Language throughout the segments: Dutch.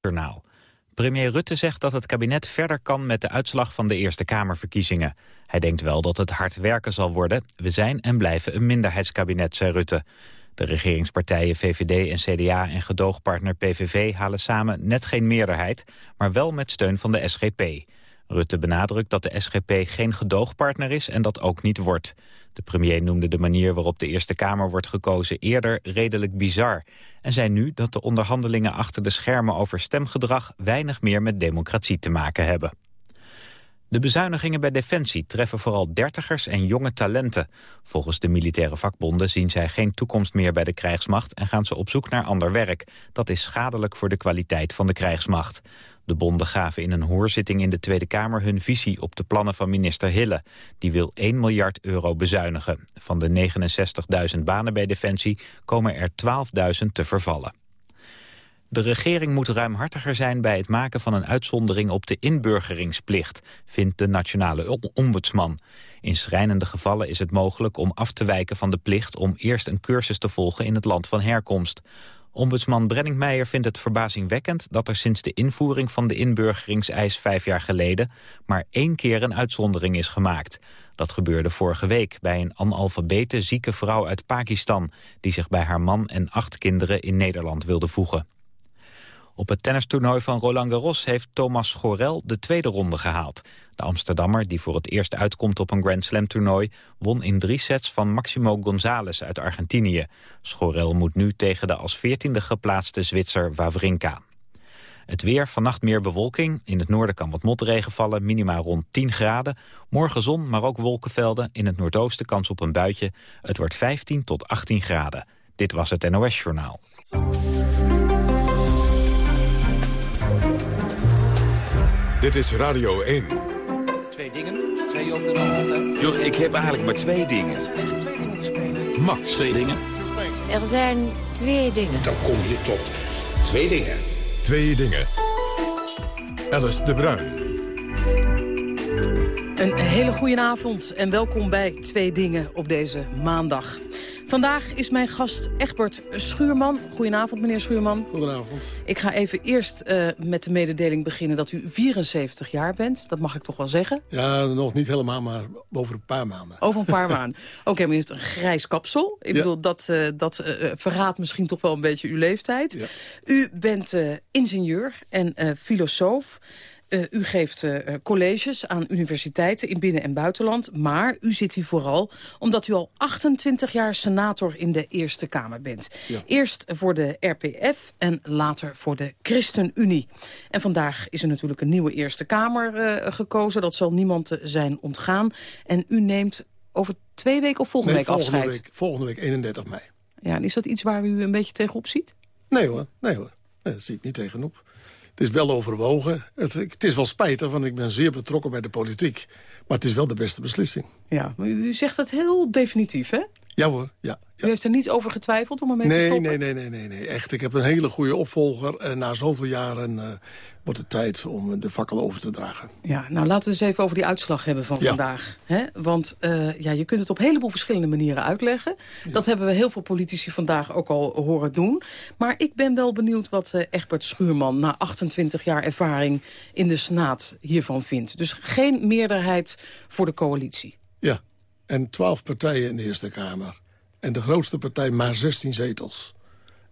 Journaal. Premier Rutte zegt dat het kabinet verder kan met de uitslag van de Eerste Kamerverkiezingen. Hij denkt wel dat het hard werken zal worden. We zijn en blijven een minderheidskabinet, zei Rutte. De regeringspartijen VVD en CDA en gedoogpartner PVV halen samen net geen meerderheid, maar wel met steun van de SGP. Rutte benadrukt dat de SGP geen gedoogpartner is en dat ook niet wordt. De premier noemde de manier waarop de Eerste Kamer wordt gekozen eerder redelijk bizar. En zei nu dat de onderhandelingen achter de schermen over stemgedrag weinig meer met democratie te maken hebben. De bezuinigingen bij Defensie treffen vooral dertigers en jonge talenten. Volgens de militaire vakbonden zien zij geen toekomst meer bij de krijgsmacht... en gaan ze op zoek naar ander werk. Dat is schadelijk voor de kwaliteit van de krijgsmacht. De bonden gaven in een hoorzitting in de Tweede Kamer hun visie op de plannen van minister Hille. Die wil 1 miljard euro bezuinigen. Van de 69.000 banen bij Defensie komen er 12.000 te vervallen. De regering moet ruimhartiger zijn bij het maken van een uitzondering op de inburgeringsplicht, vindt de nationale ombudsman. In schrijnende gevallen is het mogelijk om af te wijken van de plicht om eerst een cursus te volgen in het land van herkomst. Ombudsman Brenningmeijer vindt het verbazingwekkend dat er sinds de invoering van de inburgeringseis vijf jaar geleden maar één keer een uitzondering is gemaakt. Dat gebeurde vorige week bij een analfabete zieke vrouw uit Pakistan die zich bij haar man en acht kinderen in Nederland wilde voegen. Op het tennistoernooi van Roland Garros heeft Thomas Gorel de tweede ronde gehaald. De Amsterdammer, die voor het eerst uitkomt op een Grand Slam toernooi... won in drie sets van Maximo González uit Argentinië. Schorel moet nu tegen de als veertiende geplaatste Zwitser Wawrinka. Het weer, vannacht meer bewolking. In het noorden kan wat motregen vallen, minima rond 10 graden. Morgen zon, maar ook wolkenvelden. In het noordoosten kans op een buitje. Het wordt 15 tot 18 graden. Dit was het NOS Journaal. Dit is Radio 1. Twee dingen. Twee op de hand. Jo, ik heb eigenlijk maar twee dingen. Het zijn echt twee dingen die spelen. Max. Twee dingen? Er zijn twee dingen. Dan kom je tot twee dingen. Twee dingen. Alice de Bruin. Een hele goede avond en welkom bij Twee Dingen op deze maandag. Vandaag is mijn gast Egbert Schuurman. Goedenavond, meneer Schuurman. Goedenavond. Ik ga even eerst uh, met de mededeling beginnen dat u 74 jaar bent. Dat mag ik toch wel zeggen? Ja, nog niet helemaal, maar over een paar maanden. Over een paar maanden. Oké, okay, maar u heeft een grijs kapsel. Ik ja. bedoel, dat, uh, dat uh, verraadt misschien toch wel een beetje uw leeftijd. Ja. U bent ingenieur en filosoof. Uh, u geeft uh, colleges aan universiteiten in binnen- en buitenland. Maar u zit hier vooral omdat u al 28 jaar senator in de Eerste Kamer bent. Ja. Eerst voor de RPF en later voor de ChristenUnie. En vandaag is er natuurlijk een nieuwe Eerste Kamer uh, gekozen. Dat zal niemand zijn ontgaan. En u neemt over twee weken of volgende nee, week volgende afscheid? Week, volgende week 31 mei. Ja, en is dat iets waar u een beetje tegenop ziet? Nee hoor, nee hoor. Nee, daar zie ik niet tegenop. Het is wel overwogen. Het, het, is wel spijtig, want ik ben zeer betrokken bij de politiek. Maar het is wel de beste beslissing. Ja, maar u zegt dat heel definitief, hè? Ja hoor, ja. ja. U heeft er niet over getwijfeld om ermee nee, te stoppen? Nee, nee, nee, nee, nee. Echt, ik heb een hele goede opvolger. En na zoveel jaren uh, wordt het tijd om de fakkel over te dragen. Ja, nou laten we eens even over die uitslag hebben van ja. vandaag. Hè? Want uh, ja, je kunt het op een heleboel verschillende manieren uitleggen. Ja. Dat hebben we heel veel politici vandaag ook al horen doen. Maar ik ben wel benieuwd wat uh, Egbert Schuurman... na 28 jaar ervaring in de Senaat hiervan vindt. Dus geen meerderheid voor de coalitie. Ja, en twaalf partijen in de Eerste Kamer. En de grootste partij maar 16 zetels.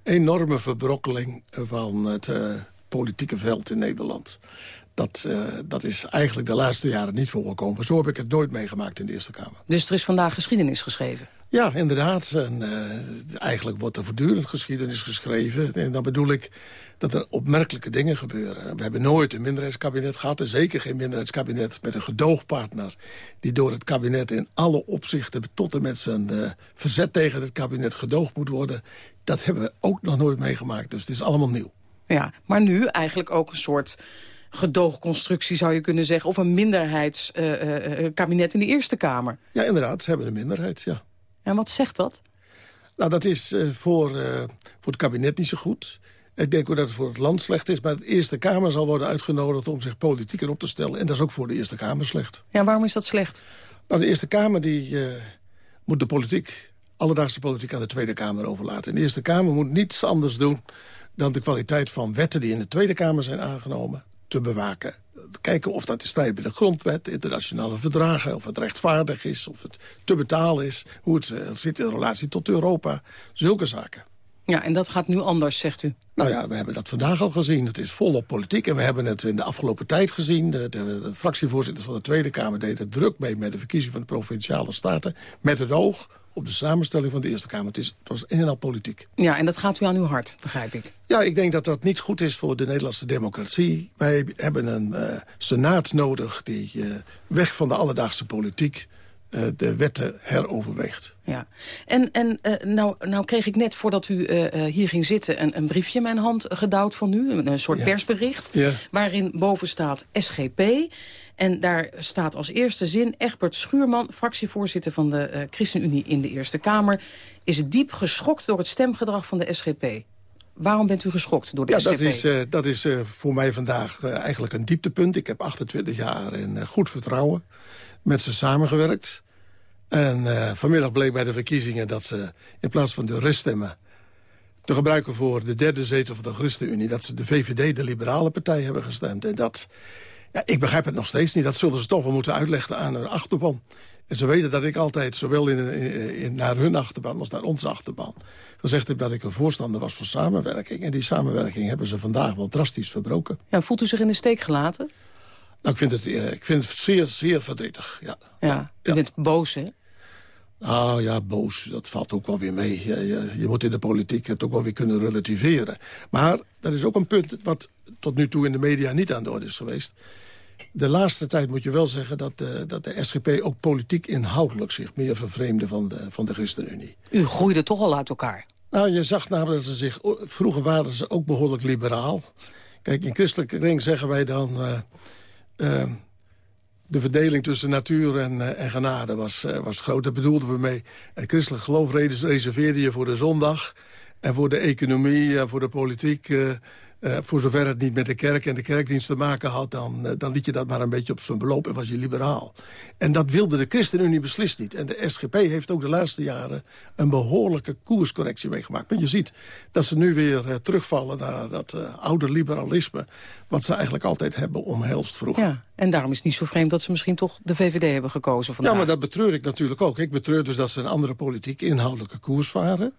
Enorme verbrokkeling van het uh, politieke veld in Nederland. Dat, uh, dat is eigenlijk de laatste jaren niet voorgekomen. Zo heb ik het nooit meegemaakt in de Eerste Kamer. Dus er is vandaag geschiedenis geschreven? Ja, inderdaad. En, uh, eigenlijk wordt er voortdurend geschiedenis geschreven. En dan bedoel ik dat er opmerkelijke dingen gebeuren. We hebben nooit een minderheidskabinet gehad... en zeker geen minderheidskabinet met een gedoogpartner... die door het kabinet in alle opzichten... tot en met zijn uh, verzet tegen het kabinet gedoogd moet worden. Dat hebben we ook nog nooit meegemaakt, dus het is allemaal nieuw. Ja, maar nu eigenlijk ook een soort gedoogconstructie zou je kunnen zeggen... of een minderheidskabinet uh, in de Eerste Kamer. Ja, inderdaad, ze hebben een minderheid, ja. En wat zegt dat? Nou, dat is voor, voor het kabinet niet zo goed. Ik denk ook dat het voor het land slecht is. Maar de Eerste Kamer zal worden uitgenodigd om zich politiek erop te stellen. En dat is ook voor de Eerste Kamer slecht. Ja, waarom is dat slecht? Nou, de Eerste Kamer die, uh, moet de politiek, alledaagse politiek aan de Tweede Kamer overlaten. En de Eerste Kamer moet niets anders doen dan de kwaliteit van wetten die in de Tweede Kamer zijn aangenomen te bewaken. Kijken of dat in strijd met de grondwet, internationale verdragen... of het rechtvaardig is, of het te betalen is... hoe het uh, zit in relatie tot Europa, zulke zaken. Ja, en dat gaat nu anders, zegt u? Nou ja, we hebben dat vandaag al gezien. Het is volop politiek en we hebben het in de afgelopen tijd gezien. De, de, de fractievoorzitters van de Tweede Kamer deden druk mee... met de verkiezing van de Provinciale Staten... met het oog op de samenstelling van de Eerste Kamer. Het, is, het was een en al politiek. Ja, en dat gaat u aan uw hart, begrijp ik. Ja, ik denk dat dat niet goed is voor de Nederlandse democratie. Wij hebben een uh, senaat nodig die uh, weg van de alledaagse politiek... Uh, de wetten heroverweegt. Ja, en, en uh, nou, nou kreeg ik net voordat u uh, hier ging zitten... Een, een, briefje in mijn hand gedouwd van u, een, soort ja. persbericht... Ja. waarin boven staat SGP... En daar staat als eerste zin... Egbert Schuurman, fractievoorzitter van de uh, ChristenUnie in de Eerste Kamer... is diep geschokt door het stemgedrag van de SGP. Waarom bent u geschokt door de ja, SGP? Dat is, uh, dat is uh, voor mij vandaag eigenlijk een dieptepunt. Ik heb 28 jaar in goed vertrouwen met ze samengewerkt. En vanmiddag bleek bij de verkiezingen dat ze in plaats van de reststemmen te gebruiken voor de derde zetel van de ChristenUnie... dat ze de VVD, de liberale partij, hebben gestemd. En dat ja, ik begrijp het nog steeds niet. Dat zullen ze toch wel moeten uitleggen aan hun achterban. En ze weten dat ik altijd, zowel in, in, naar hun achterban als naar onze achterban... gezegd heb dat ik een voorstander was van samenwerking. En die samenwerking hebben ze vandaag wel drastisch verbroken. Ja, voelt u zich in de steek gelaten? Nou, ik vind het, ik vind het zeer, zeer verdrietig, ja. Ja, u bent boos, hè? Ah ja, boos, dat valt ook wel weer mee. Je, je, je, moet in de politiek het ook wel weer kunnen relativeren. Maar er is ook een punt wat tot nu toe in de media niet aan de orde is geweest. De laatste tijd moet je wel zeggen dat de, dat de SGP ook politiek inhoudelijk zich meer vervreemde van de, van de ChristenUnie. U groeide toch al uit elkaar? Nou, je zag namelijk dat ze zich... Vroeger waren ze ook behoorlijk liberaal. Kijk, in christelijke ring zeggen wij dan... Uh, uh, de verdeling tussen natuur en, uh, en genade was, uh, was groot. Dat bedoelden we mee. Het christelijk geloof reserveerde je voor de zondag... en voor de economie en voor de politiek... Uh, voor zover het niet met de kerk en de kerkdienst te maken had... Dan, dan liet je dat maar een beetje op zijn beloop en was je liberaal. En dat wilde de ChristenUnie beslist niet. En de SGP heeft ook de laatste jaren een behoorlijke koerscorrectie meegemaakt. Want je ziet dat ze nu weer terugvallen naar dat oude liberalisme... wat ze eigenlijk altijd hebben omhelst vroeger. Ja. En daarom is het niet zo vreemd dat ze misschien toch de VVD hebben gekozen vandaag. Ja, maar dat betreur ik natuurlijk ook. Ik betreur dus dat ze een andere politiek inhoudelijke koers varen.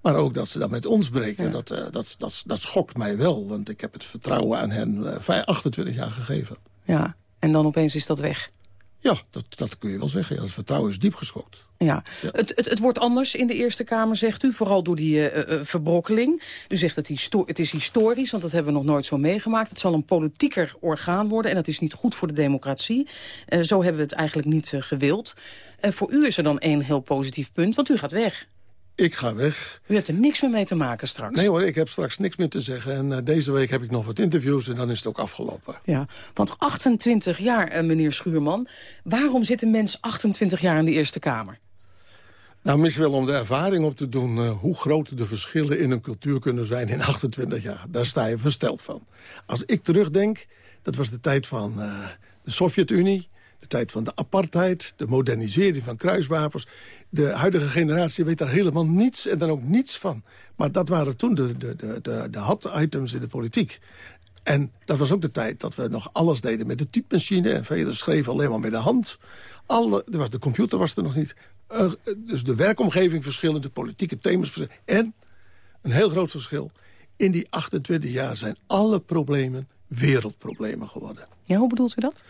Maar ook dat ze dat met ons breken. Ja. Dat, uh, dat, dat, dat schokt mij wel. Want ik heb het vertrouwen aan hen uh, 28 jaar gegeven. Ja, en dan opeens is dat weg. Ja, dat, dat kun je wel zeggen. Ja, het vertrouwen is diep geschokt. Ja. ja. Het, het, het wordt anders in de Eerste Kamer, zegt u. Vooral door die uh, uh, verbrokkeling. U zegt dat het is historisch, want dat hebben we nog nooit zo meegemaakt. Het zal een politieker orgaan worden en dat is niet goed voor de democratie. Uh, zo hebben we het eigenlijk niet gewild. voor u is er dan één heel positief punt, want u gaat weg. Ik ga weg. U heeft er niks meer mee te maken straks. Nee hoor, ik heb straks niks meer te zeggen. En uh, deze week heb ik nog wat interviews en dan is het ook afgelopen. Ja, want 28 jaar, uh, meneer Schuurman. Waarom zit een mens 28 jaar in de Eerste Kamer? Nou, misschien wel om de ervaring op te doen... Uh, hoe groot de verschillen in een cultuur kunnen zijn in 28 jaar. Daar sta je versteld van. Als ik terugdenk, dat was de tijd van de Sovjet-Unie... de tijd van de apartheid, de modernisering van kruiswapens de huidige generatie weet daar helemaal niets en dan ook niets van. Maar dat waren toen de, de, de, de, de hot items in de politiek. En dat was ook de tijd dat we nog alles deden met de typemachine. En velen schreven alleen maar met de hand. Alle, er was, de computer was er nog niet. Uh, dus de werkomgeving verschillende, politieke thema's verschillend. En, een heel groot verschil... in die 28 jaar zijn alle problemen wereldproblemen geworden. Ja, hoe bedoelt u dat?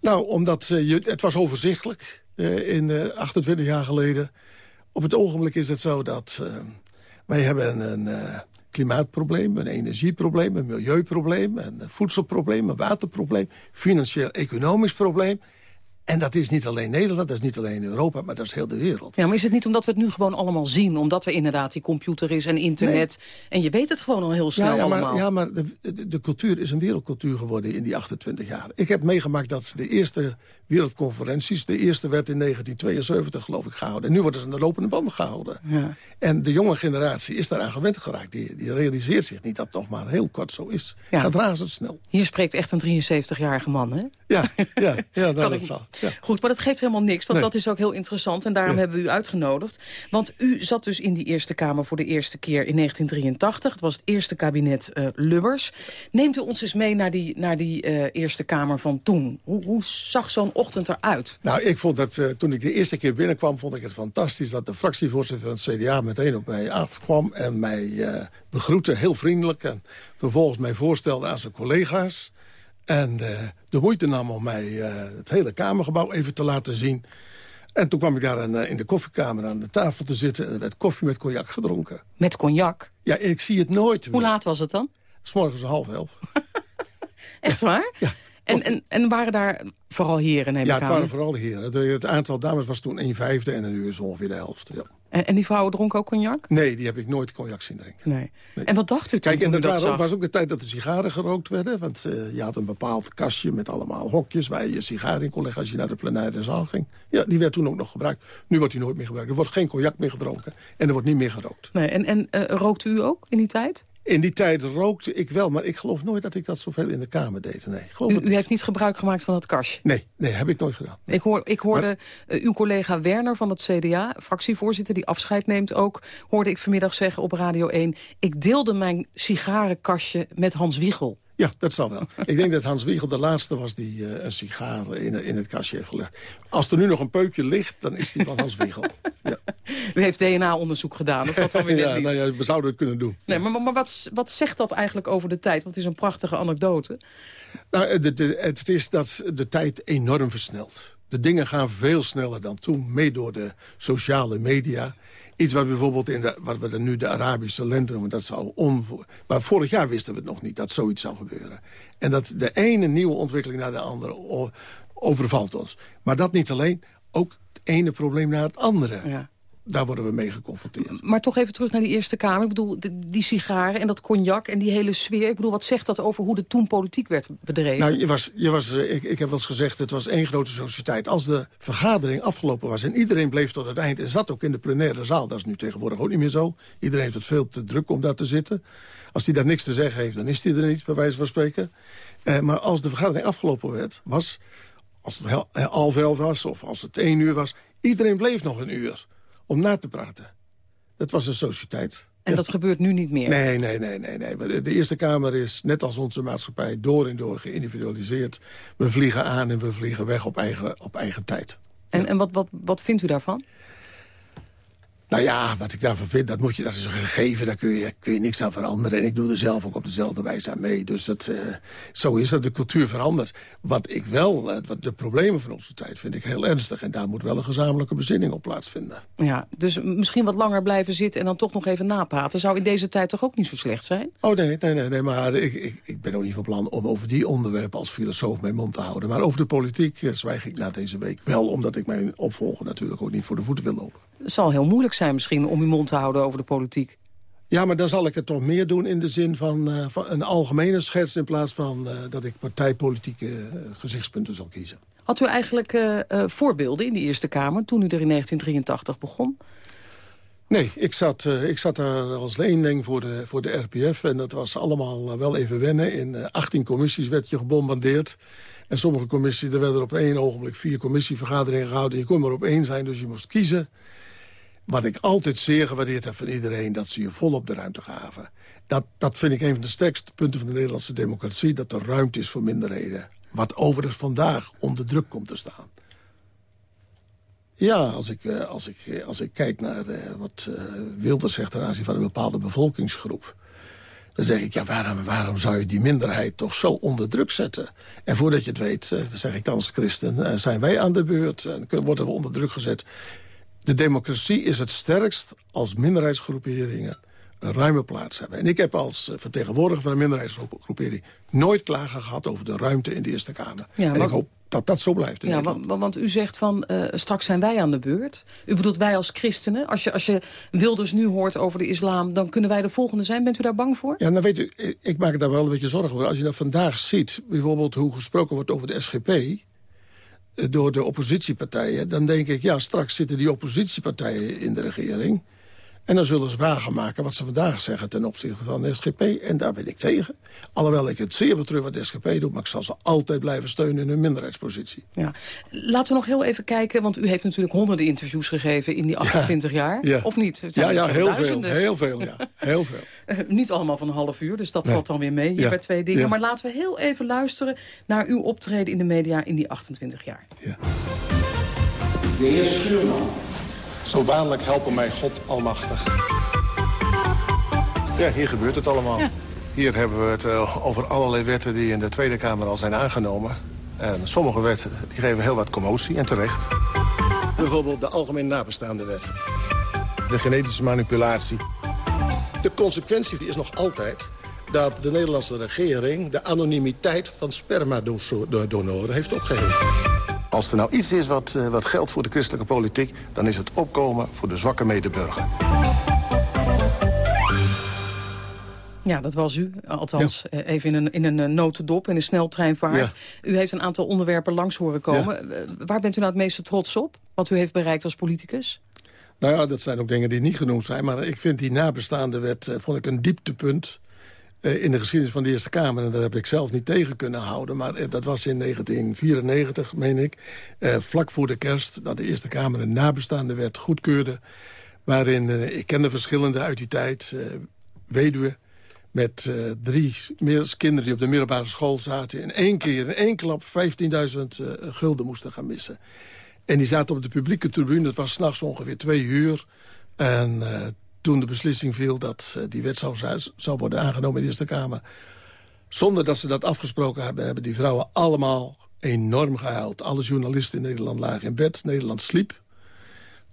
Nou, omdat uh, je, het was overzichtelijk in uh, 28 jaar geleden. Op het ogenblik is het zo dat uh, wij hebben een klimaatprobleem, een energieprobleem, een milieuprobleem, een voedselprobleem, een waterprobleem, financieel-economisch probleem. En dat is niet alleen Nederland, dat is niet alleen Europa, maar dat is heel de wereld. Ja, maar is het niet omdat we het nu gewoon allemaal zien? Omdat we inderdaad die computer is en internet. Nee. En je weet het gewoon al heel snel ja, ja, allemaal. Maar, ja, maar de, de, de, cultuur is een wereldcultuur geworden in die 28 jaar. Ik heb meegemaakt dat de eerste wereldconferenties... de eerste werd in 1972, geloof ik, gehouden. En nu worden ze aan de lopende band gehouden. Ja. En de jonge generatie is daaraan gewend geraakt. Die, die realiseert zich niet dat het nog maar heel kort zo is. Ja. Gaat razendsnel. Hier spreekt echt een 73-jarige man, hè? Ja, ja, ja dat, kan dat ik, zal. Goed, maar dat geeft helemaal niks, want dat is ook heel interessant. En daarom hebben we u uitgenodigd. Want u zat dus in die Eerste Kamer voor de eerste keer in 1983. Het was het eerste kabinet uh, Lubbers. Neemt u ons eens mee naar die, naar die uh, Eerste Kamer van toen. Hoe, hoe zag zo'n ochtend eruit? Nou, ik vond dat uh, toen ik de eerste keer binnenkwam... vond ik het fantastisch dat de fractievoorzitter van het CDA meteen op mij afkwam... en mij begroette, heel vriendelijk. En vervolgens mij voorstelde aan zijn collega's. En de moeite nam om mij het hele Kamergebouw even te laten zien... En toen kwam ik daar aan, in de koffiekamer aan de tafel te zitten... en er werd koffie met cognac gedronken. Met cognac? Ja, ik zie het nooit Hoe laat was het dan? S morgens half elf. Echt waar? Ja. En, en, en waren daar vooral heren, neem Ja, ik het waren vooral heren. Het aantal dames was toen een vijfde en nu is ongeveer de helft. Ja. En, en die vrouwen dronken ook cognac? Nee, die heb ik nooit cognac zien drinken. Nee. En wat dacht u toen, Kijk, en toen dat, dat zag? was ook de tijd dat de sigaren gerookt werden. Want eh, je had een bepaald kastje met allemaal hokjes... waar je je sigaar in kon leggen als je naar de plenaire zaal ging. Ja, die werd toen ook nog gebruikt. Nu wordt die nooit meer gebruikt. Er wordt geen cognac meer gedronken en er wordt niet meer gerookt. Nee, en en eh, rookte u ook in die tijd? In die tijd rookte ik wel, maar ik geloof nooit dat ik dat zoveel in de kamer deed. Nee, geloof u heeft niet gebruik gemaakt van dat kastje? nee, nee, heb ik nooit gedaan. Ik, hoor, ik hoorde eh, uw collega Werner van het CDA, fractievoorzitter... die afscheid neemt ook, hoorde ik vanmiddag zeggen op Radio 1... ik deelde mijn sigarenkastje met Hans Wiegel. Ja, dat zal wel. ik denk dat Hans Wiegel de laatste was die eh, een sigaar in, in het kastje heeft gelegd. Als er nu nog een peukje ligt, dan is die van Hans Wiegel. Ja, U heeft DNA-onderzoek gedaan, of dat dan weer net ja, niet? nou ja, we zouden het kunnen doen. Nee, maar, maar, maar wat, wat zegt dat eigenlijk over de tijd? Want het is een prachtige anekdote. Nou, de, de- het is dat de tijd enorm versnelt. De dingen gaan veel sneller dan toen, mee door de sociale media. Iets wat bijvoorbeeld in de, wat we dan nu de Arabische lente noemen, dat zou onvo... Maar vorig jaar wisten we het nog niet, dat zoiets zou gebeuren. En dat de ene nieuwe ontwikkeling naar de andere overvalt ons. Maar dat niet alleen, ook het ene probleem naar het andere. Ja. Daar worden we mee geconfronteerd. Maar toch even terug naar die Eerste Kamer. Ik bedoel, de- die sigaren en dat cognac en die hele sfeer. Ik bedoel, wat zegt dat over hoe er toen politiek werd bedreven? Nou, je was, je was, eh, ik, ik heb wel eens gezegd, het was één grote sociëteit. Als de vergadering afgelopen was en iedereen bleef tot het eind... en zat ook in de plenaire zaal, dat is nu tegenwoordig ook niet meer zo. Iedereen heeft het veel te druk om daar te zitten. Als hij daar niks te zeggen heeft, dan is hij er niet, bij wijze van spreken. Eh, maar als de vergadering afgelopen werd, was... als het half elf was of als het één uur was... iedereen bleef nog een uur om na te praten. Dat was een sociëteit. en dat gebeurt nu niet meer. Nee, nee, nee, nee. nee. De Eerste Kamer is, net als onze maatschappij, door en door geïndividualiseerd. We vliegen aan en we vliegen weg op eigen, op eigen tijd. En, en wat, wat, wat vindt u daarvan? Nou ja, wat ik daarvan vind, dat, moet je, dat is een gegeven. Daar kun je, kun je niks aan veranderen. En ik doe er zelf ook op dezelfde wijze aan mee. Dus dat, eh, zo is dat. De cultuur verandert. Wat ik wel, eh, wat de problemen van onze tijd vind ik heel ernstig. En daar moet wel een gezamenlijke bezinning op plaatsvinden. Ja, dus misschien wat langer blijven zitten en dan toch nog even napraten. Zou in deze tijd toch ook niet zo slecht zijn? Oh nee, nee, nee, nee maar ik, ik, ik ben ook niet van plan om over die onderwerpen als filosoof mijn mond te houden. Maar over de politiek eh, zwijg ik na deze week wel, omdat ik mijn opvolger natuurlijk ook niet voor de voeten wil lopen. Het zal heel moeilijk zijn misschien om uw mond te houden over de politiek. Ja, maar dan zal ik het toch meer doen in de zin van, eh, van een algemene schets... in plaats van eh, dat ik partijpolitieke eh, gezichtspunten zal kiezen. Had u eigenlijk voorbeelden in die Eerste Kamer toen u er in 1983 begon? Nee, ik zat, ik zat daar als leening voor de, voor de RPF... en dat was allemaal wel even wennen. In eh, 18 commissies werd je gebombardeerd. En sommige commissies, er werden op één ogenblik vier commissievergaderingen gehouden. Je kon maar op één zijn, dus je moest kiezen. Wat ik altijd zeer gewaardeerd heb van iedereen... dat ze je volop de ruimte gaven. Dat, dat vind ik een van de sterkste punten van de Nederlandse democratie... dat er ruimte is voor minderheden. Wat overigens vandaag onder druk komt te staan. Ja, als ik, eh, als ik, eh, als ik kijk naar eh, wat Wilders zegt... ten aanzien van een bepaalde bevolkingsgroep... dan zeg ik, ja, waarom, waarom zou je die minderheid toch zo onder druk zetten? En voordat je het weet, zeg ik dan als christen... zijn wij aan de beurt en worden we onder druk gezet. De democratie is het sterkst als minderheidsgroeperingen een ruime plaats hebben. En ik heb als eh, vertegenwoordiger van een minderheidsgroepering... nooit klagen gehad over de ruimte in de Eerste Kamer. Ja, en ik hoop dat dat zo blijft Ja, want, want u zegt van eh, straks zijn wij aan de beurt. U bedoelt wij als christenen. Als je, als je Wilders nu hoort over de islam, dan kunnen wij de volgende zijn. Bent u daar bang voor? Ja, dan weet u, ik- ik maak daar wel een beetje zorgen over. Als je dat vandaag ziet, bijvoorbeeld hoe gesproken wordt over de SGP... door de oppositiepartijen, dan denk ik... ja, straks zitten die oppositiepartijen in de regering... En dan zullen ze wagen maken wat ze vandaag zeggen ten opzichte van de SGP. En daar ben ik tegen. Alhoewel ik het zeer betreur wat de SGP doet... maar ik zal ze altijd blijven steunen in hun minderheidspositie. Ja. Laten we nog heel even kijken, want u heeft natuurlijk honderden interviews gegeven... in die 28 jaar, Ja. of niet? Ja, ja, heel veel. Heel veel, ja. Heel veel. Eh, niet allemaal van een half uur, dus dat Nee. valt dan weer mee hier Ja. bij twee dingen. Ja. Maar laten we heel even luisteren naar uw optreden in de media in die 28 jaar. De heer Schuurman. Zo waanlijk helpen mij God almachtig. Ja, hier gebeurt het allemaal. Hier hebben we het eh, over allerlei wetten die in de Tweede Kamer al zijn aangenomen. En sommige wetten die geven heel wat commotie, en terecht. Bijvoorbeeld de Algemeen Nabestaande Wet. De genetische manipulatie. De consequentie is nog altijd dat de Nederlandse regering... de anonimiteit van spermadonoren heeft opgeheven. Als er nou iets is wat, eh, wat geldt voor de christelijke politiek... dan is het opkomen voor de zwakke medeburger. Ja, dat was u. Althans, eh, even in een, in een eh, notendop, in een sneltreinvaart. Ja. U heeft een aantal onderwerpen langs horen komen. Waar bent u nou het meeste trots op? Wat u heeft bereikt als politicus? Nou ja, dat zijn ook dingen die niet genoemd zijn. Maar ik vind die nabestaande wet vond ik een dieptepunt in de geschiedenis van de Eerste Kamer. En daar heb ik zelf niet tegen kunnen houden. Maar eh, dat was in 1994, meen ik, eh, vlak voor de kerst... dat de Eerste Kamer een nabestaande wet goedkeurde. Waarin, eh, ik ken de verschillende uit die tijd, eh weduwe... met eh, drie kinderen die op de middelbare school zaten... in één keer, in één klap, 15.000 eh, gulden moesten gaan missen. En die zaten op de publieke tribune, het was s'nachts ongeveer twee uur. En eh, toen de beslissing viel dat eh, die wet zou, worden aangenomen in de Eerste Kamer... zonder dat ze dat afgesproken hebben, hebben die vrouwen allemaal enorm gehuild. Alle journalisten in Nederland lagen in bed, Nederland sliep.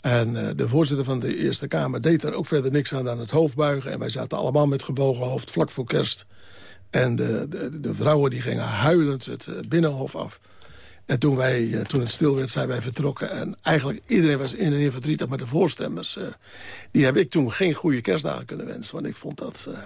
En eh, de voorzitter van de Eerste Kamer deed daar ook verder niks aan dan het hoofd buigen. En wij zaten allemaal met gebogen hoofd vlak voor kerst. En de, de, de vrouwen die gingen huilend het eh, binnenhof af. En toen, wij, eh, toen het stil werd, zijn wij vertrokken. En eigenlijk iedereen was in en in verdrietig. Maar de voorstemmers, eh, die heb ik toen geen goede kerstdagen kunnen wensen. Want ik vond dat eh,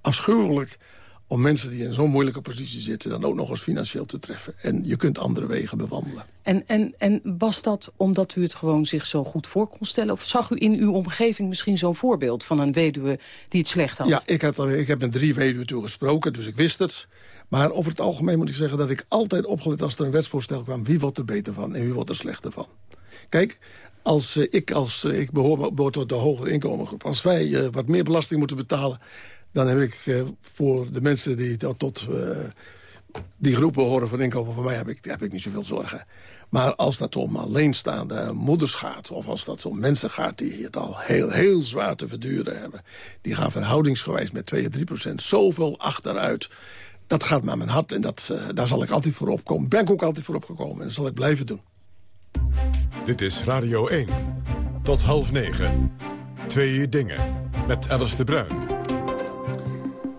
afschuwelijk om mensen die in zo'n moeilijke positie zitten... dan ook nog eens financieel te treffen. En je kunt andere wegen bewandelen. En, en, en was dat omdat u het gewoon zich zo goed voor kon stellen? Of zag u in uw omgeving misschien zo'n voorbeeld van een weduwe die het slecht had? Ja, ik heb, er- ik heb met drie weduwen toe gesproken, dus ik wist het. Maar over het algemeen moet ik zeggen dat ik altijd opgelet... als er een wetsvoorstel kwam, wie wordt er beter van en wie wordt er slechter van. Kijk, als eh, ik, als, eh, ik behoor, behoor tot de hogere inkomengroep... als wij eh, wat meer belasting moeten betalen... dan heb ik voor de mensen die tot, die groepen horen van inkomen van mij... Heb ik, heb ik niet zoveel zorgen. Maar als dat om alleenstaande moeders gaat... of als dat om mensen gaat die het al heel, heel zwaar te verduren hebben... die gaan verhoudingsgewijs met 2 à 3 procent zoveel achteruit... Dat gaat met mijn hart en dat, eh, daar zal ik altijd voor opkomen. Ben ik ook altijd voor opgekomen en dat zal ik blijven doen. Dit is Radio 1. Tot half negen. Twee dingen. Met Alice de Bruin.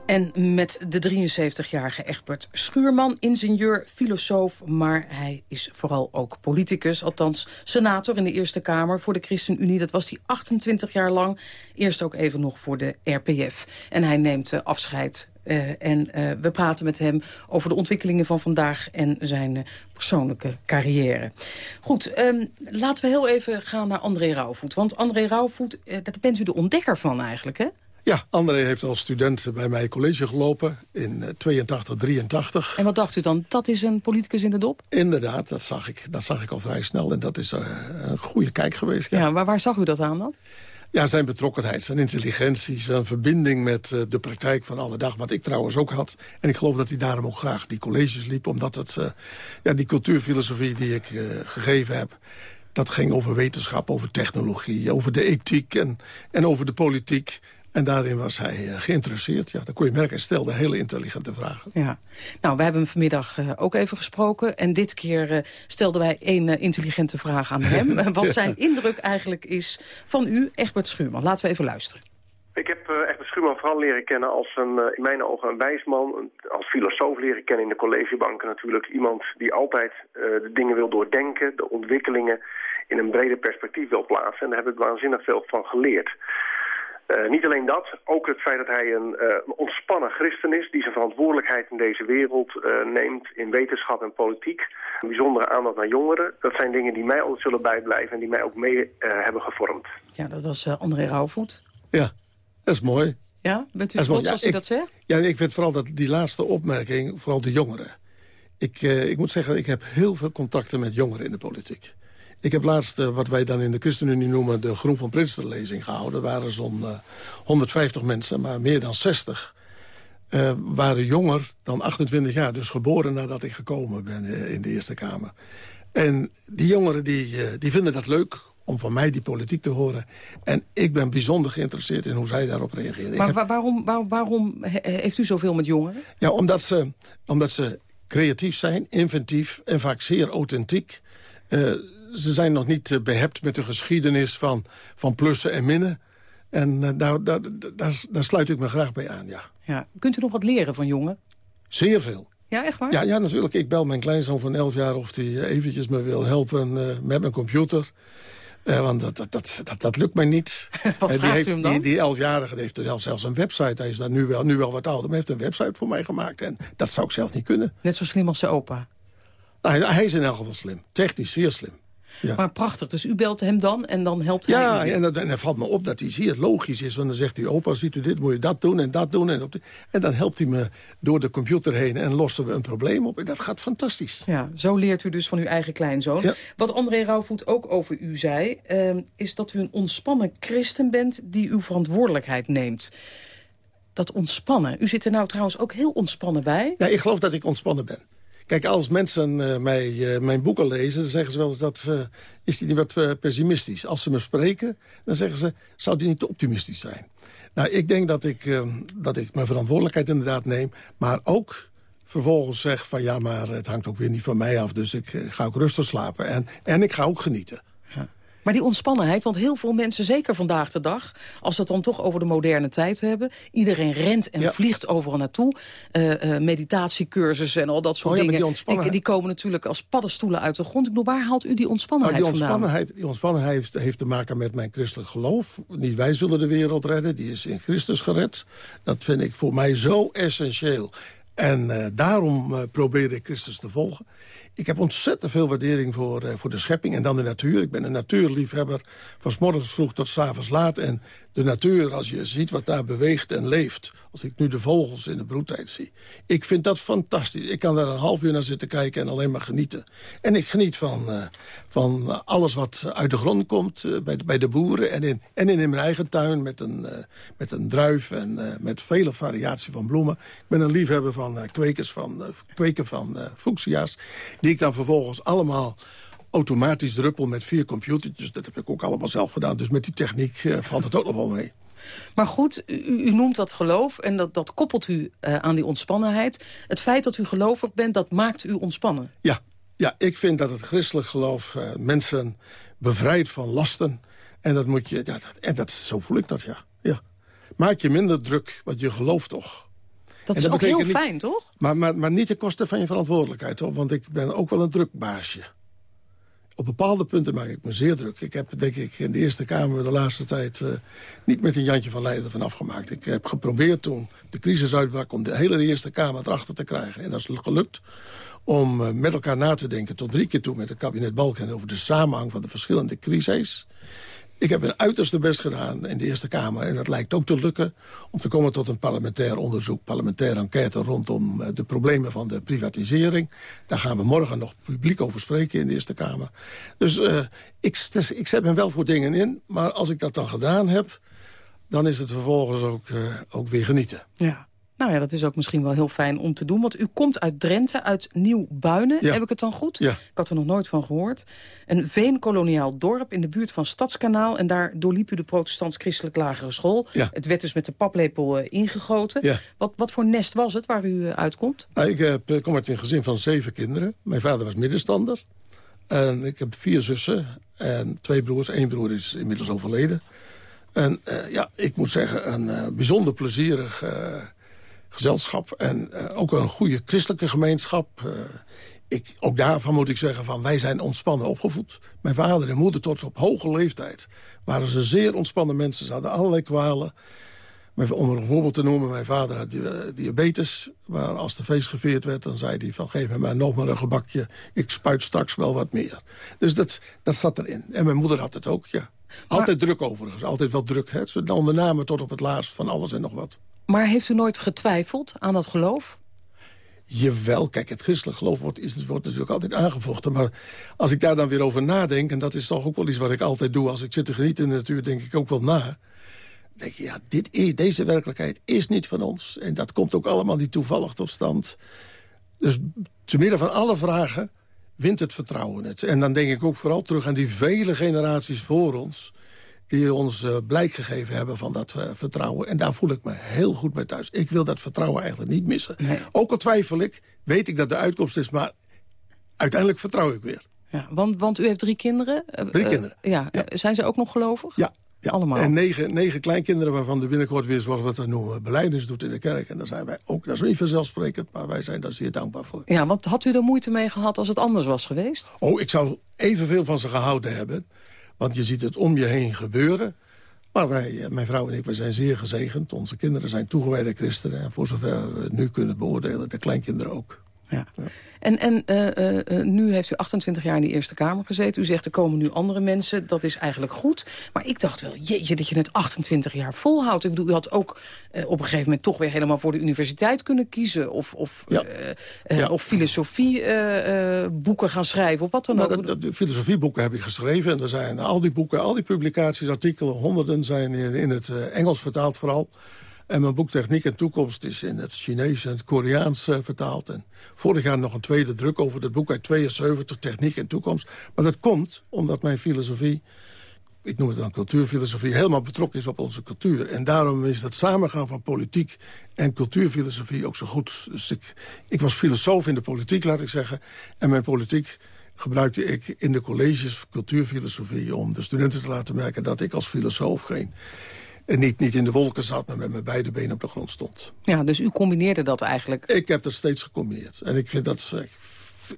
En met de 73-jarige Egbert Schuurman, ingenieur, filosoof... maar hij is vooral ook politicus, althans senator in de Eerste Kamer... voor de ChristenUnie, dat was hij 28 jaar lang. Eerst ook even nog voor de RPF. En hij neemt eh, afscheid en eh, we praten met hem over de ontwikkelingen van vandaag... en zijn eh, persoonlijke carrière. Goed, ehm, laten we heel even gaan naar André Rauwvoet. Want André Rauwvoet, eh, daar bent u de ontdekker van eigenlijk, hè? Ja, André heeft als student bij mij college gelopen in eh, 82, 83. En wat dacht u dan? Dat is een politicus in de dop? Inderdaad, dat zag ik, dat zag ik al vrij snel. En dat is eh, een goede kijk geweest. Ja. Ja, maar waar zag u dat aan dan? Ja, zijn betrokkenheid, zijn intelligentie, zijn verbinding met eh, de praktijk van alle dag. Wat ik trouwens ook had. En ik geloof dat hij daarom ook graag die colleges liep. Omdat het, eh, ja, die cultuurfilosofie die ik eh, gegeven heb... dat ging over wetenschap, over technologie, over de ethiek en, en over de politiek. En daarin was hij eh, geïnteresseerd. Ja, dat kon je merken. Hij stelde hele intelligente vragen. Ja. Nou, we hebben hem vanmiddag eh, ook even gesproken. En dit keer eh, stelden wij één intelligente vraag aan hem. Wat zijn indruk eigenlijk is van u, Egbert Schuurman. Laten we even luisteren. Ik heb uh, Egbert Schuurman vooral leren kennen als een, uh, in mijn ogen een wijsman. Als filosoof leren kennen in de collegebanken natuurlijk. Iemand die altijd uh, de dingen wil doordenken, de ontwikkelingen in een breder perspectief wil plaatsen. En daar heb ik waanzinnig veel van geleerd. Uh, niet alleen dat, ook het feit dat hij een, uh, een ontspannen christen is... die zijn verantwoordelijkheid in deze wereld uh, neemt in wetenschap en politiek. Een bijzondere aandacht naar jongeren. Dat zijn dingen die mij altijd zullen bijblijven en die mij ook mee hebben gevormd. Ja, dat was André Rauwvoet. Ja, dat is mooi. Ja, bent u mooi. trots Ja, als u ik- dat zegt? Ja, ik vind vooral dat die laatste opmerking, vooral de jongeren. Ik, eh, ik moet zeggen, ik heb heel veel contacten met jongeren in de politiek. Ik heb laatst eh, wat wij dan in de ChristenUnie noemen... de Groen van Prinsen-lezing gehouden. Er waren zo'n eh, 150 mensen, maar meer dan 60... eh, waren jonger dan 28 jaar. Dus geboren nadat ik gekomen ben eh, in de Eerste Kamer. En die jongeren die, eh, die vinden dat leuk om van mij die politiek te horen. En ik ben bijzonder geïnteresseerd in hoe zij daarop reageren. Maar heb- waarom, waar- waarom he- heeft u zoveel met jongeren? ja, omdat ze, omdat ze creatief zijn, inventief en vaak zeer authentiek. Eh, ze zijn nog niet eh, behept met de geschiedenis van, van plussen en minnen. En eh, daar, daar, daar, daar sluit ik me graag bij aan, ja. Ja. Kunt u nog wat leren van jongeren? Zeer veel. Ja, echt waar? Ja, ja, natuurlijk. Ik bel mijn kleinzoon van 11 jaar of hij eventjes me wil helpen eh, met mijn computer. Eh, want dat, dat, dat, dat, lukt mij niet. Wat Eh, die heeft- u hem dan? Die, die 11-jarige heeft zelfs- zelfs een website. Hij is daar nu wel, nu wel wat ouder, maar heeft een website voor mij gemaakt. En dat zou ik zelf niet kunnen. Net zo slim als zijn opa. Nou, hij, hij is in elk geval slim. Technisch zeer slim. Ja. Maar prachtig, dus u belt hem dan en dan helpt hij Ja, en, dat, en het valt me op dat hij zeer logisch is. Want dan zegt hij, opa, ziet u dit, moet je dat doen en dat doen. En, op de, en dan helpt hij me door de computer heen en lossen we een probleem op. En dat gaat fantastisch. Ja, zo leert u dus van uw eigen kleinzoon. Ja. Wat André Rauwvoet ook over u zei... ehm, is dat u een ontspannen christen bent die uw verantwoordelijkheid neemt. Dat ontspannen. U zit er nou trouwens ook heel ontspannen bij. Ja, ik geloof dat ik ontspannen ben. Kijk, als mensen eh, mij, eh, mijn boeken lezen, dan zeggen ze wel eens dat... eh, is die niet wat pessimistisch? Als ze me spreken, dan zeggen ze, zou die niet te optimistisch zijn? Nou, ik denk dat ik, dat ik mijn verantwoordelijkheid inderdaad neem... maar ook vervolgens zeg van ja, maar het hangt ook weer niet van mij af... dus ik ga ook rustig slapen en, en ik ga ook genieten. Maar die ontspannenheid, want heel veel mensen, zeker vandaag de dag... als we het dan toch over de moderne tijd hebben... iedereen rent en Ja. vliegt overal naartoe. Eh, meditatiecursussen en al dat soort Oh ja, dingen. die die, die komen natuurlijk als paddenstoelen uit de grond. Ik bedoel, waar haalt u die Nou, ontspannenheid die vandaan? ontspannenheid, die ontspannenheid heeft, heeft te maken met mijn christelijk geloof. Niet wij zullen de wereld redden, die is in Christus gered. Dat vind ik voor mij zo essentieel. En eh, daarom probeer ik Christus te volgen. Ik heb ontzettend veel waardering voor, eh, voor de schepping en dan de natuur. Ik ben een natuurliefhebber van morgens vroeg tot 's avonds laat. En de natuur, als je ziet wat daar beweegt en leeft... als ik nu de vogels in de broedtijd zie... ik vind dat fantastisch. Ik kan daar een half uur naar zitten kijken en alleen maar genieten. En ik geniet van, eh, van alles wat uit de grond komt eh, bij, de, bij de boeren... en in, en in mijn eigen tuin met een, eh, met een druif en eh, met vele variatie van bloemen. Ik ben een liefhebber van eh, kwekers van, eh, kweken van eh fuchsia's... die ik dan vervolgens allemaal automatisch druppel met vier computertjes. Dat heb ik ook allemaal zelf gedaan. Dus met die techniek eh, valt het ook nog wel mee. Maar goed, u, u noemt dat geloof en dat, dat koppelt u eh, aan die ontspannenheid. Het feit dat u gelovig bent, dat maakt u ontspannen. Ja, ja ik vind dat het christelijk geloof eh, mensen bevrijdt van lasten. En dat moet je, ja, dat, en dat, zo voel ik dat, ja. ja. Maak je minder druk, want je gelooft toch. Dat is ook heel niet- fijn, toch? Maar, maar, maar niet ten koste van je verantwoordelijkheid, hoor. Want ik ben ook wel een drukbaasje. Op bepaalde punten maak ik me zeer druk. Ik heb, denk ik, in de Eerste Kamer de laatste tijd... eh, niet met een Jantje van Leiden ervan afgemaakt. Ik heb geprobeerd toen de crisis uitbrak... om de hele Eerste Kamer erachter te krijgen. En dat is gelukt om eh, met elkaar na te denken... tot drie keer toe met het kabinet Balken... over de samenhang van de verschillende crises. Ik heb mijn uiterste best gedaan in de Eerste Kamer. En dat lijkt ook te lukken om te komen tot een parlementair onderzoek. Parlementaire enquête rondom eh, de problemen van de privatisering. Daar gaan we morgen nog publiek over spreken in de Eerste Kamer. Dus eh, ik, ik zet me wel voor dingen in. Maar als ik dat dan gedaan heb, dan is het vervolgens ook, eh, ook weer genieten. Ja. Nou ja, dat is ook misschien wel heel fijn om te doen. Want u komt uit Drenthe, uit Nieuw-Buinen. Ja. Heb ik het dan goed? Ja. Ik had er nog nooit van gehoord. Een veenkoloniaal dorp in de buurt van Stadskanaal. En daar doorliep u de protestants-christelijk lagere school. Ja. Het werd dus met de paplepel eh, ingegoten. Ja. Wat, wat voor nest was het waar u eh, uitkomt? Nou, ik heb, eh, kom uit een gezin van zeven kinderen. Mijn vader was middenstander. En ik heb vier zussen en twee broers. Eén broer is inmiddels overleden. En ja, ik moet zeggen, een bijzonder plezierig gezelschap. En eh, ook een goede christelijke gemeenschap. Eh, ik, ook daarvan moet ik zeggen, van, wij zijn ontspannen opgevoed. Mijn vader en moeder tot op hoge leeftijd waren ze zeer ontspannen mensen. Ze hadden allerlei kwalen. Maar Om een voorbeeld te noemen, mijn vader had eh, diabetes. Maar als de feest gevierd werd, dan zei hij van... geef me maar nog maar een gebakje, ik spuit straks wel wat meer. Dus dat, dat zat erin. En mijn moeder had het ook, ja. Altijd druk overigens, altijd wel druk. Hè? Ze ondernamen tot op het laatst van alles en nog wat. Maar heeft u nooit getwijfeld aan dat geloof? Jawel, kijk, het christelijk geloof wordt, is, wordt natuurlijk altijd aangevochten. Maar als ik daar dan weer over nadenk... en dat is toch ook wel iets wat ik altijd doe... als ik zit te genieten in de natuur, denk ik ook wel na... denk je, ja, dit is, deze werkelijkheid is niet van ons. En dat komt ook allemaal niet toevallig tot stand. Dus te midden van alle vragen wint het vertrouwen het. En dan denk ik ook vooral terug aan die vele generaties voor ons die ons uh, blijk gegeven hebben van dat uh, vertrouwen. En daar voel ik me heel goed bij thuis. Ik wil dat vertrouwen eigenlijk niet missen. Nee. Ook al twijfel ik, weet ik dat de uitkomst is, maar uiteindelijk vertrouw ik weer. Ja, want, want u heeft drie kinderen. Uh, drie kinderen. Ja. ja. Zijn ze ook nog gelovig? Ja. Ja, Allemaal. En negen, negen kleinkinderen waarvan de binnenkort weer, zoals we het noemen, beleidens doet in de kerk. En daar zijn wij ook, dat is niet vanzelfsprekend, maar wij zijn daar zeer dankbaar voor. Ja, want had u er moeite mee gehad als het anders was geweest? Oh, ik zou evenveel van ze gehouden hebben. Want je ziet het om je heen gebeuren. Maar wij, eh, mijn vrouw en ik, wij zijn zeer gezegend. Onze kinderen zijn toegewijde christenen. En voor zover we het nu kunnen beoordelen, de kleinkinderen ook. Ja. En, en uh, uh, nu heeft u 28 jaar in de Eerste Kamer gezeten. U zegt er komen nu andere mensen. Dat is eigenlijk goed. Maar ik dacht wel, jeetje, dat je het 28 jaar volhoudt. Ik bedoel, u had ook uh, op een gegeven moment toch weer helemaal voor de universiteit kunnen kiezen. Of, of, ja. ja. of filosofieboeken gaan schrijven. Of wat dan nou, ook. Dat, de filosofieboeken heb ik geschreven. En er zijn al die boeken, al die publicaties, artikelen, honderden zijn in, in het Engels vertaald vooral. En mijn boek Techniek en Toekomst is in het Chinees en het Koreaans uh, vertaald. En vorig jaar nog een tweede druk over het boek uit 72, Techniek en Toekomst. Maar dat komt omdat mijn filosofie, ik noem het dan cultuurfilosofie... helemaal betrokken is op onze cultuur. En daarom is dat samengaan van politiek en cultuurfilosofie ook zo goed. Dus ik was filosoof in de politiek, laat ik zeggen. En mijn politiek gebruikte ik in de colleges cultuurfilosofie... om de studenten te laten merken dat ik als filosoof geen en niet, niet in de wolken zat, maar met mijn beide benen op de grond stond. Ja, dus u combineerde dat eigenlijk? Ik heb dat steeds gecombineerd. En ik vind, dat,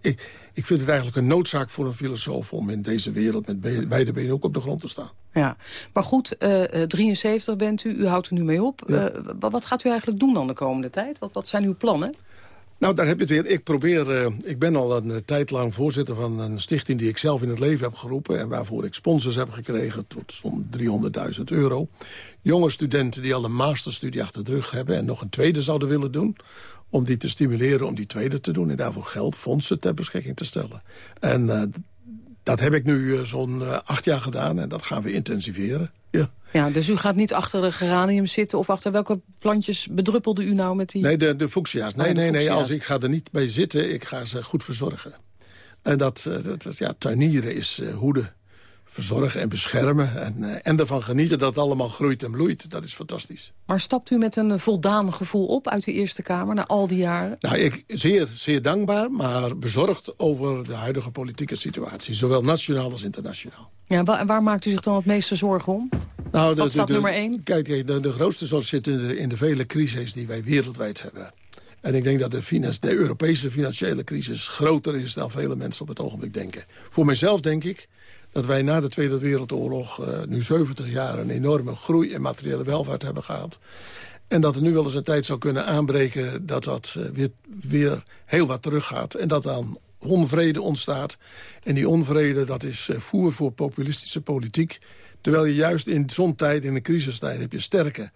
ik, ik vind het eigenlijk een noodzaak voor een filosoof... om in deze wereld met beide benen ook op de grond te staan. Ja, maar goed, uh, 73 bent u, u houdt er nu mee op. Ja. Uh, wat gaat u eigenlijk doen dan de komende tijd? Wat, wat zijn uw plannen? Nou, daar heb je het weer. Ik probeer, uh, ik ben al een tijd lang voorzitter van een stichting die ik zelf in het leven heb geroepen. En waarvoor ik sponsors heb gekregen tot zo'n 300.000 euro. Jonge studenten die al een masterstudie achter de rug hebben en nog een tweede zouden willen doen. Om die te stimuleren om die tweede te doen en daarvoor geld, fondsen ter beschikking te stellen. En uh, dat heb ik nu zo'n acht jaar gedaan en dat gaan we intensiveren. Ja. Ja, dus u gaat niet achter de geranium zitten... of achter welke plantjes bedruppelde u nou met die... Nee, de, de fuchsia's. Nee, oh, nee, nee, als ik ga er niet bij zitten, ik ga ze goed verzorgen. En dat, dat ja, tuinieren is hoeden, verzorgen en beschermen. En, uh, en ervan genieten dat het allemaal groeit en bloeit. Dat is fantastisch. Maar stapt u met een voldaan gevoel op uit de Eerste Kamer na al die jaren? Nou, ik zeer, zeer dankbaar, maar bezorgd over de huidige politieke situatie. Zowel nationaal als internationaal. Ja, waar, waar maakt u zich dan het meeste zorgen om? Nou, de, Wat de, nummer één? Kijk, de, de grootste zorg zit in de, in de vele crises die wij wereldwijd hebben. En ik denk dat de, de Europese financiële crisis groter is dan vele mensen op het ogenblik denken. Voor mijzelf denk ik dat wij na de Tweede Wereldoorlog uh, nu 70 jaar een enorme groei in materiële welvaart hebben gehad. En dat er nu wel eens een tijd zou kunnen aanbreken dat dat uh, weer, weer heel wat teruggaat. En dat dan onvrede ontstaat. En die onvrede, dat is uh, voer voor populistische politiek. Terwijl je juist in zo'n tijd, in een crisistijd, heb je sterke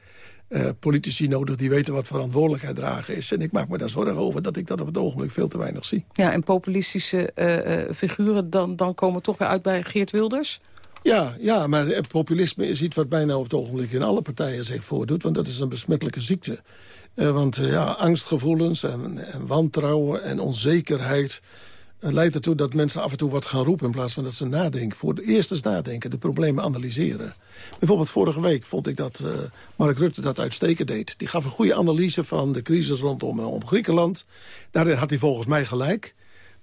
uh, politici nodig... die weten wat verantwoordelijkheid dragen is. En ik maak me daar zorgen over dat ik dat op het ogenblik veel te weinig zie. Ja, en populistische uh, figuren, dan, dan komen toch weer uit bij Geert Wilders? Ja, ja, maar populisme is iets wat bijna op het ogenblik in alle partijen zich voordoet. Want dat is een besmettelijke ziekte. Uh, want ja, angstgevoelens en, en wantrouwen en onzekerheid leidt ertoe dat mensen af en toe wat gaan roepen... in plaats van dat ze nadenken. Voor het eerst eens nadenken, de problemen analyseren. Bijvoorbeeld vorige week vond ik dat uh, Mark Rutte dat uitstekend deed. Die gaf een goede analyse van de crisis rondom om Griekenland. Daarin had hij volgens mij gelijk.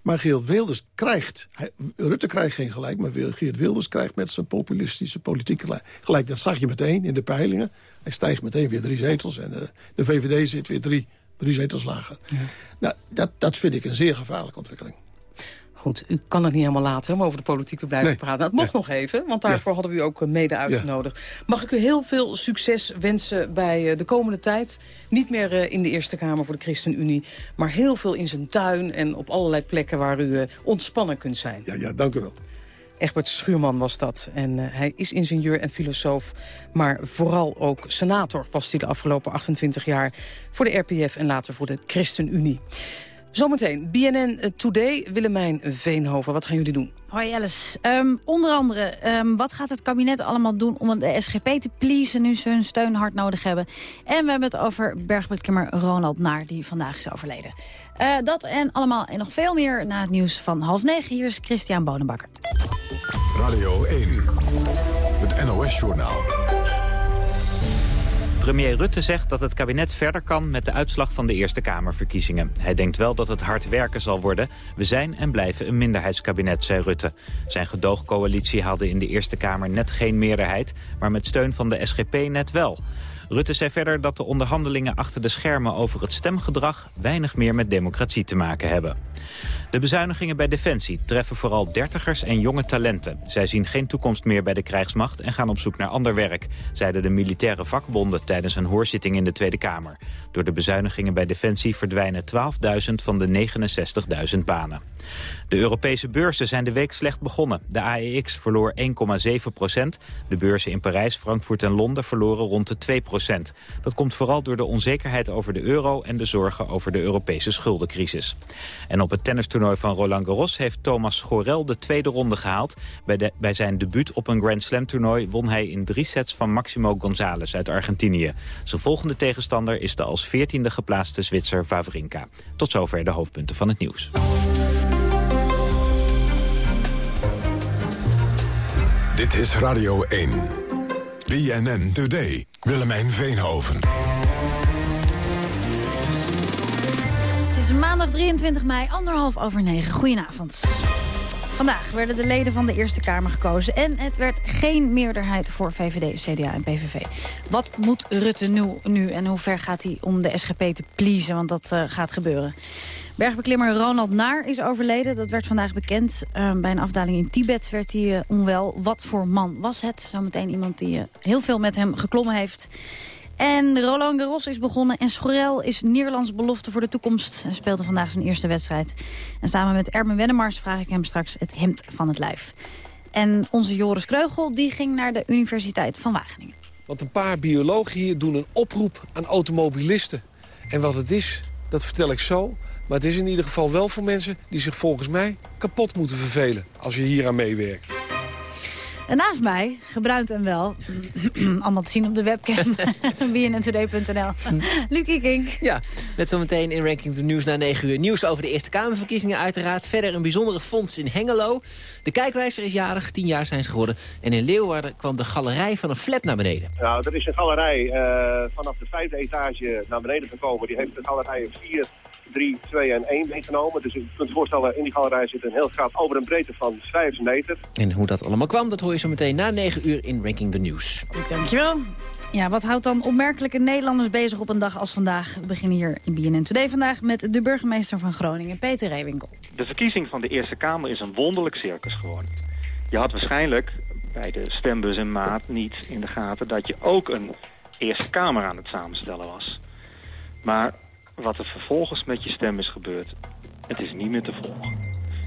Maar Geert Wilders krijgt... Hij, Rutte krijgt geen gelijk, maar Geert Wilders krijgt met zijn populistische politiek gelijk. Dat zag je meteen in de peilingen. Hij stijgt meteen weer drie zetels en de, de VVD zit weer drie, drie zetels lager. Ja. Nou, dat, dat vind ik een zeer gevaarlijke ontwikkeling. Goed, u kan het niet helemaal laten om over de politiek te blijven praten. Nou, het mocht nog even, want daarvoor hadden we u ook eh, mede uitgenodigd. Mag ik u heel veel succes wensen bij eh, de komende tijd. Niet meer eh, in de Eerste Kamer voor de ChristenUnie... maar heel veel in zijn tuin en op allerlei plekken waar u ontspannen kunt zijn. Ja, ja dank u wel. Egbert Schuurman was dat. En uh, hij is ingenieur en filosoof, maar vooral ook senator... was hij de afgelopen 28 jaar voor de RPF en later voor de ChristenUnie. Zometeen, BNN Today, Willemijn Veenhoven. Wat gaan jullie doen? Hoi Alice. Um, onder andere, um, wat gaat het kabinet allemaal doen om de SGP te pleasen... nu ze hun steun hard nodig hebben? En we hebben het over bergbeklimmer Ronald Naar, die vandaag is overleden. Uh, dat en allemaal en nog veel meer na het nieuws van half negen. Hier is Christian Bonenbakker. Radio 1, het NOS-journaal. Premier Rutte zegt dat het kabinet verder kan met de uitslag van de Eerste Kamerverkiezingen. Hij denkt wel dat het hard werken zal worden. We zijn en blijven een minderheidskabinet, zei Rutte. Zijn gedoogcoalitie haalde in de Eerste Kamer net geen meerderheid... maar met steun van de SGP net wel. Rutte zei verder dat de onderhandelingen achter de schermen over het stemgedrag weinig meer met democratie te maken hebben. De bezuinigingen bij Defensie treffen vooral dertigers en jonge talenten. Zij zien geen toekomst meer bij de krijgsmacht en gaan op zoek naar ander werk, zeiden de militaire vakbonden tijdens een hoorzitting in de Tweede Kamer. Door de bezuinigingen bij Defensie verdwijnen 12.000 van de 69.000 banen. De Europese beurzen zijn de week slecht begonnen. De AEX verloor 1,7 procent. De beurzen in Parijs, Frankfurt en Londen verloren rond de 2 Dat komt vooral door de onzekerheid over de euro... en de zorgen over de Europese schuldencrisis. En op het tennistoernooi van Roland Garros heeft Thomas Schorel de tweede ronde gehaald. Bij zijn debuut op een Grand Slam toernooi won hij in drie sets van Maximo González uit Argentinië. Zijn volgende tegenstander is de als veertiende geplaatste Zwitser Wawrinka. Tot zover de hoofdpunten van het nieuws. Dit is Radio 1. BNN Today. Willemijn Veenhoven. Het is maandag 23 mei, anderhalf over negen. Goedenavond. Vandaag werden de leden van de Eerste Kamer gekozen... en het werd geen meerderheid voor VVD, CDA en PVV. Wat moet Rutte nu, nu en hoe ver gaat hij om de SGP te pleasen? Want dat uh, gaat gebeuren. Bergbeklimmer Ronald Naar is overleden. Dat werd vandaag bekend. Uh, bij een afdaling in Tibet werd hij uh, onwel. Wat voor man was het? Zometeen iemand die uh, heel veel met hem geklommen heeft. En Roland Garros is begonnen en Schorel is Nederlands belofte voor de toekomst. Hij speelde vandaag zijn eerste wedstrijd. En samen met Erben Wennemars vraag ik hem straks het hemd van het lijf. En onze Joris Kreugel die ging naar de Universiteit van Wageningen. Want een paar biologen hier doen een oproep aan automobilisten. En wat het is, dat vertel ik zo. Maar het is in ieder geval wel voor mensen die zich volgens mij kapot moeten vervelen... als je hier aan meewerkt. En naast mij, gebruind en wel, allemaal te zien op de webcam, bnn2d.nl, Lucie Kink. Ja, met zometeen in Ranking the News na 9 uur. Nieuws over de Eerste Kamerverkiezingen uiteraard. Verder een bijzondere fonds in Hengelo. De kijkwijzer is jarig, 10 jaar zijn ze geworden. En in Leeuwarden kwam de galerij van een flat naar beneden. Nou, er is een galerij uh, vanaf de vijfde etage naar beneden gekomen. Die heeft de galerij 4 3, 2 en 1 meegenomen. Dus je kunt je voorstellen, in die galerij zit een heel straat over een breedte van 5 meter. En hoe dat allemaal kwam, dat hoor je zo meteen na 9 uur in Ranking the News. Dankjewel. Ja, wat houdt dan opmerkelijke Nederlanders bezig op een dag als vandaag? We beginnen hier in BNN Today vandaag met de burgemeester van Groningen, Peter Reewinkel. De verkiezing van de Eerste Kamer is een wonderlijk circus geworden. Je had waarschijnlijk bij de stembus in maart niet in de gaten dat je ook een Eerste Kamer aan het samenstellen was. Maar wat er vervolgens met je stem is gebeurd, het is niet meer te volgen.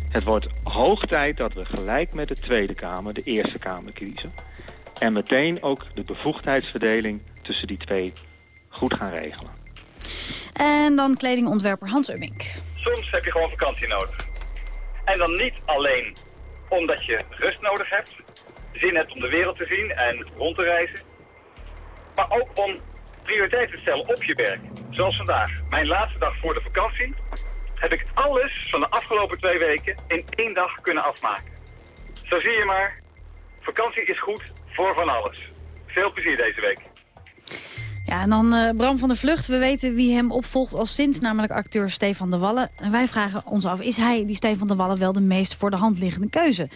Het wordt hoog tijd dat we gelijk met de Tweede Kamer de Eerste Kamer kiezen. En meteen ook de bevoegdheidsverdeling tussen die twee goed gaan regelen. En dan kledingontwerper Hans Ubbink. Soms heb je gewoon vakantie nodig. En dan niet alleen omdat je rust nodig hebt, zin hebt om de wereld te zien en rond te reizen. Maar ook om prioriteiten te stellen op je werk. Zoals vandaag, mijn laatste dag voor de vakantie, heb ik alles van de afgelopen twee weken in één dag kunnen afmaken. Zo zie je maar, vakantie is goed voor van alles. Veel plezier deze week. Ja, en dan uh, Bram van der Vlucht. We weten wie hem opvolgt als sinds, namelijk acteur Stefan de Wallen. En wij vragen ons af, is hij, die Stefan de Wallen, wel de meest voor de hand liggende keuze?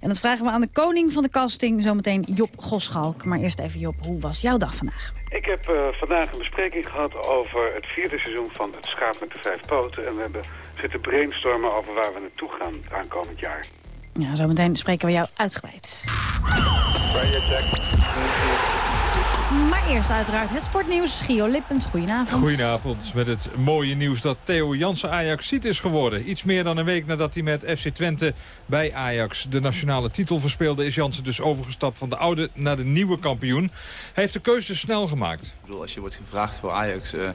En dat vragen we aan de koning van de casting, zometeen Job Goschalk. Maar eerst even Job, hoe was jouw dag vandaag? Ik heb uh, vandaag een bespreking gehad over het vierde seizoen van Het Schaap met de Vijf Poten. En we hebben zitten brainstormen over waar we naartoe gaan het aankomend jaar. Ja, zometeen spreken we jou uitgebreid. Maar Maar eerst uiteraard het sportnieuws. Gio Lippens, goedenavond. Goedenavond. Met het mooie nieuws dat Theo Jansen Ajaxiet is geworden. Iets meer dan een week nadat hij met FC Twente bij Ajax de nationale titel verspeelde... is Jansen dus overgestapt van de oude naar de nieuwe kampioen. Hij heeft de keuze dus snel gemaakt. Ik bedoel, als je wordt gevraagd voor Ajax... Uh,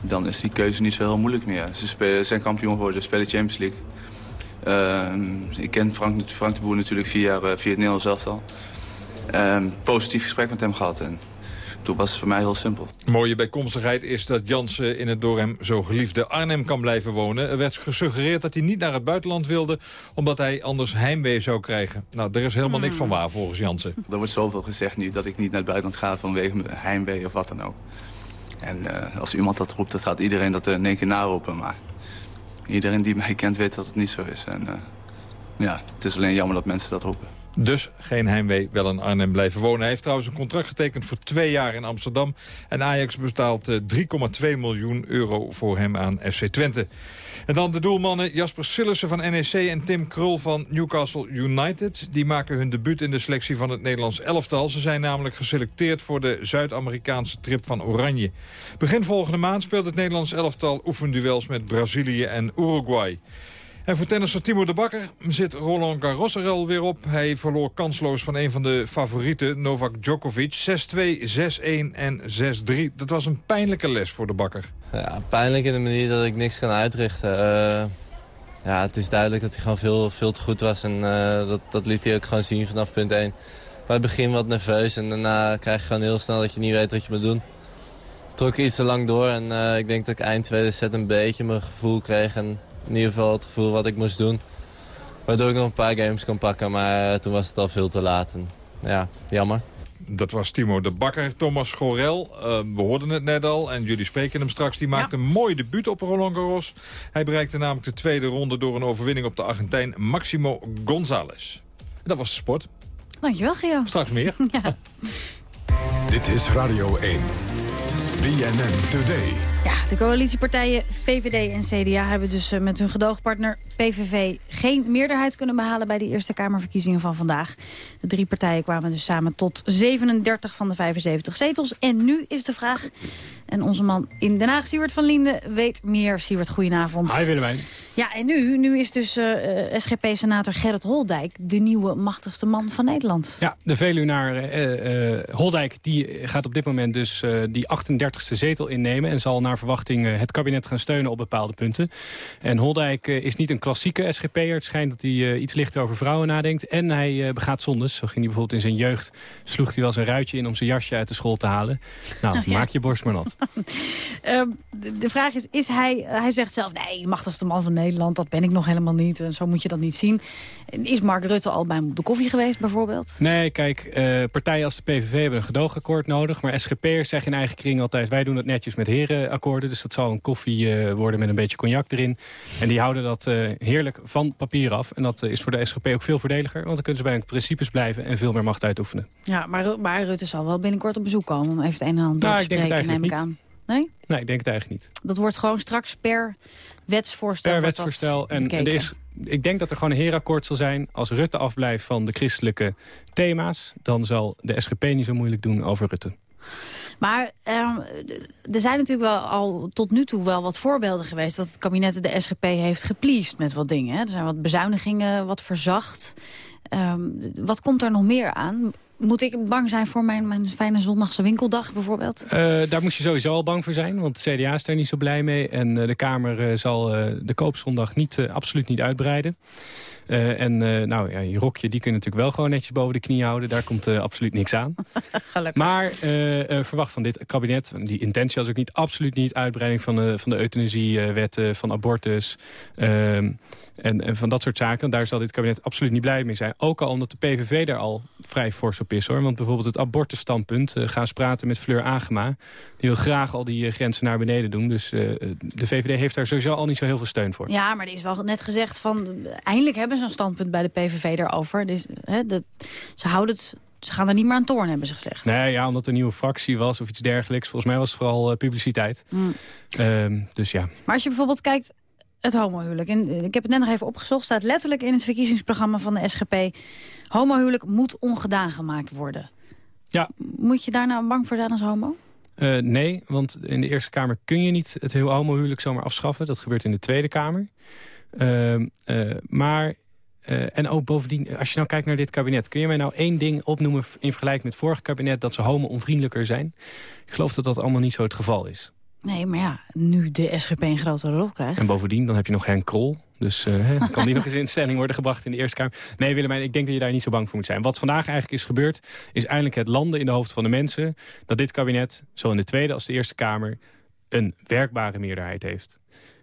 dan is die keuze niet zo heel moeilijk meer. Ze zijn kampioen geworden, spelen Champions League. Uh, ik ken Frank, Frank de Boer natuurlijk vier jaar uh, via het Nederlands elftal. Uh, positief gesprek met hem gehad. En toen was het voor mij heel simpel. mooie bijkomstigheid is dat Jansen in het door hem zo geliefde Arnhem kan blijven wonen. Er werd gesuggereerd dat hij niet naar het buitenland wilde... omdat hij anders heimwee zou krijgen. Nou, er is helemaal niks van waar volgens Jansen. Er wordt zoveel gezegd nu dat ik niet naar het buitenland ga... vanwege heimwee of wat dan ook. En uh, als iemand dat roept, dan gaat iedereen dat in één keer naroepen. Maar iedereen die mij kent weet dat het niet zo is. En uh, ja, het is alleen jammer dat mensen dat roepen. Dus geen heimwee, wel in Arnhem blijven wonen. Hij heeft trouwens een contract getekend voor twee jaar in Amsterdam. En Ajax betaalt 3,2 miljoen euro voor hem aan FC Twente. En dan de doelmannen Jasper Sillissen van NEC en Tim Krul van Newcastle United. Die maken hun debuut in de selectie van het Nederlands elftal. Ze zijn namelijk geselecteerd voor de Zuid-Amerikaanse trip van Oranje. Begin volgende maand speelt het Nederlands elftal oefenduels met Brazilië en Uruguay. En voor tennisser Timo de Bakker zit Roland Garros er alweer op. Hij verloor kansloos van een van de favorieten, Novak Djokovic. 6-2, 6-1 en 6-3. Dat was een pijnlijke les voor de Bakker. Ja, pijnlijk in de manier dat ik niks kan uitrichten. Uh, ja, het is duidelijk dat hij gewoon veel, veel te goed was. En uh, dat, dat liet hij ook gewoon zien vanaf punt 1. Bij het begin wat nerveus en daarna krijg je gewoon heel snel dat je niet weet wat je moet doen. Trok iets te lang door en uh, ik denk dat ik eind tweede set een beetje mijn gevoel kreeg. En in ieder geval het gevoel wat ik moest doen. Waardoor ik nog een paar games kon pakken, maar toen was het al veel te laat. En, ja, jammer. Dat was Timo de Bakker. Thomas Gorel, uh, we hoorden het net al en jullie spreken hem straks. Die maakte een mooi debuut op Roland Garros. Hij bereikte namelijk de tweede ronde door een overwinning op de Argentijn Maximo González. Dat was de sport. Dankjewel, Geo. Straks meer. ja. Dit is Radio 1. BNN Today. Ja, de coalitiepartijen VVD en CDA hebben dus eh, met hun gedoogpartner PVV geen meerderheid kunnen behalen bij de Eerste Kamerverkiezingen van vandaag. De drie partijen kwamen dus samen tot 37 van de 75 zetels. En nu is de vraag, en onze man in Den Haag, Siewert van Linden, weet meer. Siewert, goedenavond. Hi Willemijn. Ja, en nu, nu is dus uh, SGP-senator Gerrit Holdijk de nieuwe machtigste man van Nederland. Ja, de Veluwnaar uh, uh, Holdijk die gaat op dit moment dus die 38e zetel innemen... en zal naar verwachting het kabinet gaan steunen op bepaalde punten. En Holdijk is niet een klassieke SGP'er. Het schijnt dat hij iets lichter over vrouwen nadenkt. En hij begaat zondes. Zo ging hij bijvoorbeeld in zijn jeugd... sloeg hij wel zijn ruitje in om zijn jasje uit de school te halen. Nou, ja. maak je borst maar nat. Ehm, de vraag is, is hij... Hij zegt zelf, nee, machtigste man van Nederland, dat ben ik nog helemaal niet. En zo moet je dat niet zien. Is Mark Rutte al bij hem op de koffie geweest bijvoorbeeld? Nee, kijk, uh, partijen als de PVV hebben een gedoogakkoord nodig. Maar SGP'ers zeggen in eigen kring altijd... wij doen het netjes met herenakkoorden. Dus dat zal een koffie uh, worden met een beetje cognac erin. En die houden dat heerlijk van papier af. En dat is voor de SGP ook veel voordeliger. Want dan kunnen ze bij hun principes blijven en veel meer macht uitoefenen. Ja, maar, maar Rutte zal wel binnenkort op bezoek komen... om even het een en ander door te spreken, neem ik aan. Nee? Nee, ik denk het eigenlijk niet. Dat wordt gewoon straks per wetsvoorstel. Per wetsvoorstel. En, en er is, ik denk dat er gewoon een heerakkoord zal zijn. Als Rutte afblijft van de christelijke thema's... dan zal de SGP niet zo moeilijk doen over Rutte. Maar um, er zijn natuurlijk wel al tot nu toe wel wat voorbeelden geweest... dat het kabinet de SGP heeft gepleased met wat dingen. Hè? Er zijn wat bezuinigingen, wat verzacht. Um, wat komt er nog meer aan? Moet ik bang zijn voor mijn, mijn fijne zondagse winkeldag bijvoorbeeld? Uh, daar moet je sowieso al bang voor zijn, want de CDA is daar niet zo blij mee. En uh, de Kamer uh, zal de koopzondag niet, absoluut niet uitbreiden. Uh, en uh, nou, ja, je rokje die kun je natuurlijk wel gewoon netjes boven de knie houden. Daar komt uh, absoluut niks aan. maar verwacht van dit kabinet, die intentie was ook niet, absoluut niet uitbreiding van de, van de euthanasiewetten, van abortus ehm, en, en, van dat soort zaken. Daar zal dit kabinet absoluut niet blij mee zijn. Ook al omdat de PVV daar al vrij fors op is hoor. Want bijvoorbeeld het abortusstandpunt, ga eens praten met Fleur Agema. Die wil graag al die grenzen naar beneden doen. Dus de VVD heeft daar sowieso al niet zo heel veel steun voor. Ja, maar er is wel net gezegd van eindelijk hebben ze een standpunt bij de PVV daarover. Dus, hè, dat, ze houden het ze gaan er niet meer aan toorn, hebben ze gezegd. Nee, ja, omdat er een nieuwe fractie was of iets dergelijks. Volgens mij was het vooral uh, publiciteit. Mm. Uh, dus ja. Maar als je bijvoorbeeld kijkt, het homohuwelijk. En eh, ik heb het net nog even opgezocht. staat letterlijk in het verkiezingsprogramma van de SGP. Homohuwelijk moet ongedaan gemaakt worden. Ja. Moet je daar nou bang voor zijn als homo? Uh, nee, want in de Eerste Kamer kun je niet het heel homohuwelijk zomaar afschaffen. Dat gebeurt in de Tweede Kamer. Uh, uh, maar, en ook bovendien, als je nou kijkt naar dit kabinet... kun je mij nou één ding opnoemen in vergelijking met het vorige kabinet... dat ze homo-onvriendelijker zijn? Ik geloof dat dat allemaal niet zo het geval is. Nee, maar ja, nu de SGP een grotere rol krijgt... En bovendien, dan heb je nog Henk Krol. Dus uh, kan die nog eens in stelling worden gebracht in de Eerste Kamer? Nee, Willemijn, ik denk dat je daar niet zo bang voor moet zijn. Wat vandaag eigenlijk is gebeurd, is eindelijk het landen in de hoofd van de mensen... dat dit kabinet, zo in de Tweede als de Eerste Kamer... een werkbare meerderheid heeft.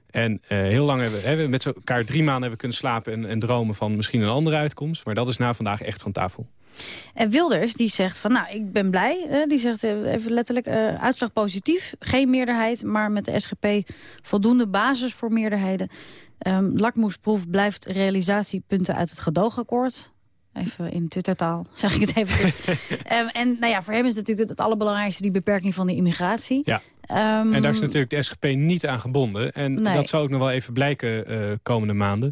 En uh, heel lang hebben, we met elkaar drie maanden hebben kunnen slapen... En, en dromen van misschien een andere uitkomst. Maar dat is na vandaag echt van tafel. En Wilders die zegt van, nou, ik ben blij. Die zegt even letterlijk, uh, uitslag positief. Geen meerderheid, maar met de SGP voldoende basis voor meerderheden. Um, lakmoesproef blijft realisatiepunten uit het gedoogakkoord. Even in Twittertaal zeg ik het even. um, en nou ja, voor hem is natuurlijk het allerbelangrijkste die beperking van de immigratie. Ja. Um, en daar is natuurlijk de SGP niet aan gebonden. En nee. dat zou ook nog wel even blijken uh, komende maanden.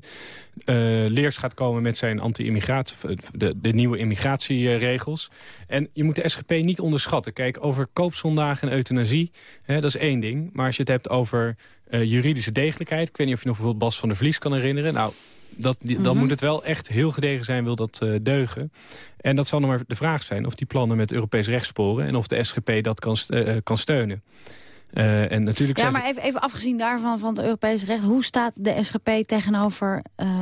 Uh, Leers gaat komen met zijn anti-immigratie, de, de, nieuwe immigratieregels. En je moet de SGP niet onderschatten. Kijk, over koopzondagen en euthanasie, hè, dat is één ding. Maar als je het hebt over uh, juridische degelijkheid... ik weet niet of je nog bijvoorbeeld Bas van der Vlies kan herinneren... Nou, dat, dan mm -hmm. moet het wel echt heel gedegen zijn, wil dat uh, deugen. En dat zal nog maar de vraag zijn of die plannen met Europees rechtsporen... en of de SGP dat kan, uh, kan steunen. Uh, en natuurlijk ja, maar even, even afgezien daarvan van het Europese recht... hoe staat de SGP tegenover... Uh,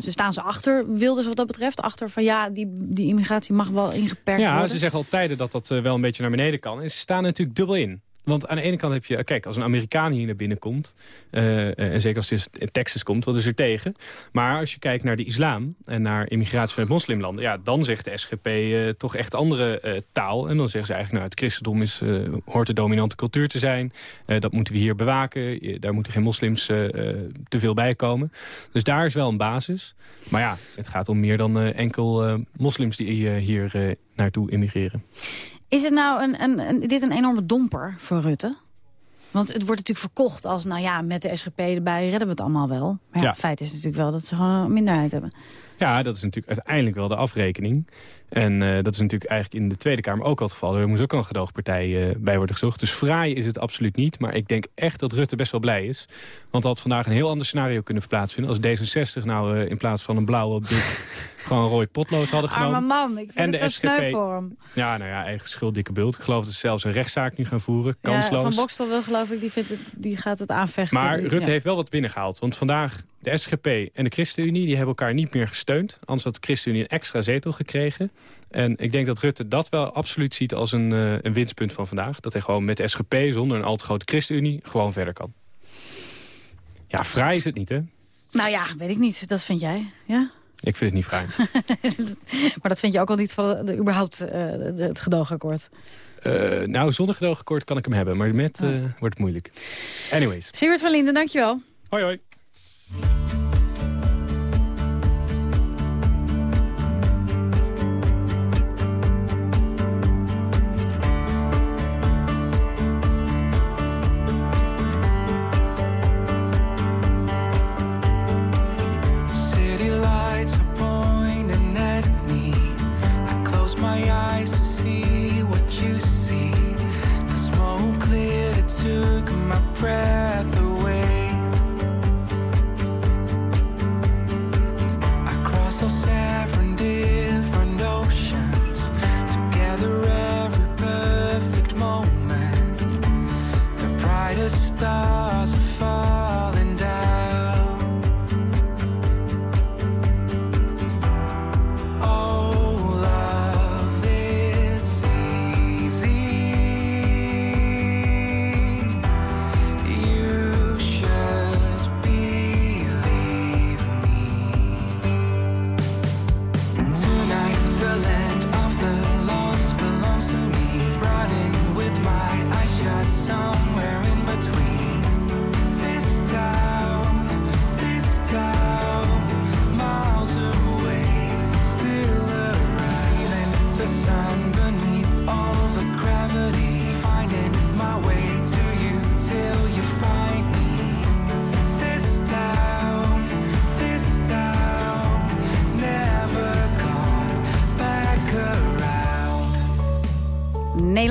staan ze achter Wilders wat dat betreft? Achter van ja, die, die immigratie mag wel ingeperkt ja, worden? Ja, ze zeggen al tijden dat dat wel een beetje naar beneden kan. En ze staan natuurlijk dubbel in. Want aan de ene kant heb je... Kijk, als een Amerikaan hier naar binnen komt... Uh, en zeker als hij in Texas komt, wat is er tegen? Maar als je kijkt naar de islam en naar immigratie vanuit moslimlanden... ja, dan zegt de SGP uh, toch echt andere taal. En dan zeggen ze eigenlijk... nou, het christendom is, hoort de dominante cultuur te zijn. dat moeten we hier bewaken. Daar moeten geen moslims te veel bij komen. Dus daar is wel een basis. Maar ja, het gaat om meer dan enkel moslims die hier naartoe immigreren. Is het nou een, een, een, dit een enorme domper voor Rutte? Want het wordt natuurlijk verkocht als, nou ja, met de SGP erbij redden we het allemaal wel. Maar ja, ja. feit is natuurlijk wel dat ze gewoon een minderheid hebben. Ja, dat is natuurlijk uiteindelijk wel de afrekening. En uh, dat is natuurlijk eigenlijk in de Tweede Kamer ook al het geval. Er moest ook al een gedoogpartij uh, bij worden gezocht. Dus fraai is het absoluut niet. Maar ik denk echt dat Rutte best wel blij is. Want had vandaag een heel ander scenario kunnen plaatsvinden. Als D66 nou uh, in plaats van een blauwe dik gewoon een rood potlood hadden genomen. Arme man, ik vind en het de zo SGP, sneu voor hem. Ja, nou ja, eigen schuld, dikke bult. Ik geloof dat ze zelfs een rechtszaak nu gaan voeren. Kansloos. Ja, van Bokstel wil geloof ik, die, vindt het, die gaat het aanvechten. Maar die, Rutte ja. heeft wel wat binnengehaald. Want vandaag de SGP en de ChristenUnie die hebben elkaar niet meer gesteund. Anders had de ChristenUnie een extra zetel gekregen. En ik denk dat Rutte dat wel absoluut ziet als een, uh, een winstpunt van vandaag. Dat hij gewoon met de SGP zonder een al te grote ChristenUnie gewoon verder kan. Ja, fraai is het niet, hè? Nou ja, weet ik niet. Dat vind jij, ja? Ik vind het niet fraai. maar dat vind je ook al niet van de, überhaupt uh, het gedoogakkoord? Uh, nou, zonder gedoogakkoord kan ik hem hebben. Maar met uh, oh. wordt het moeilijk. Anyways. Siewert van Linden, dankjewel. Hoi, hoi. Somewhere in between this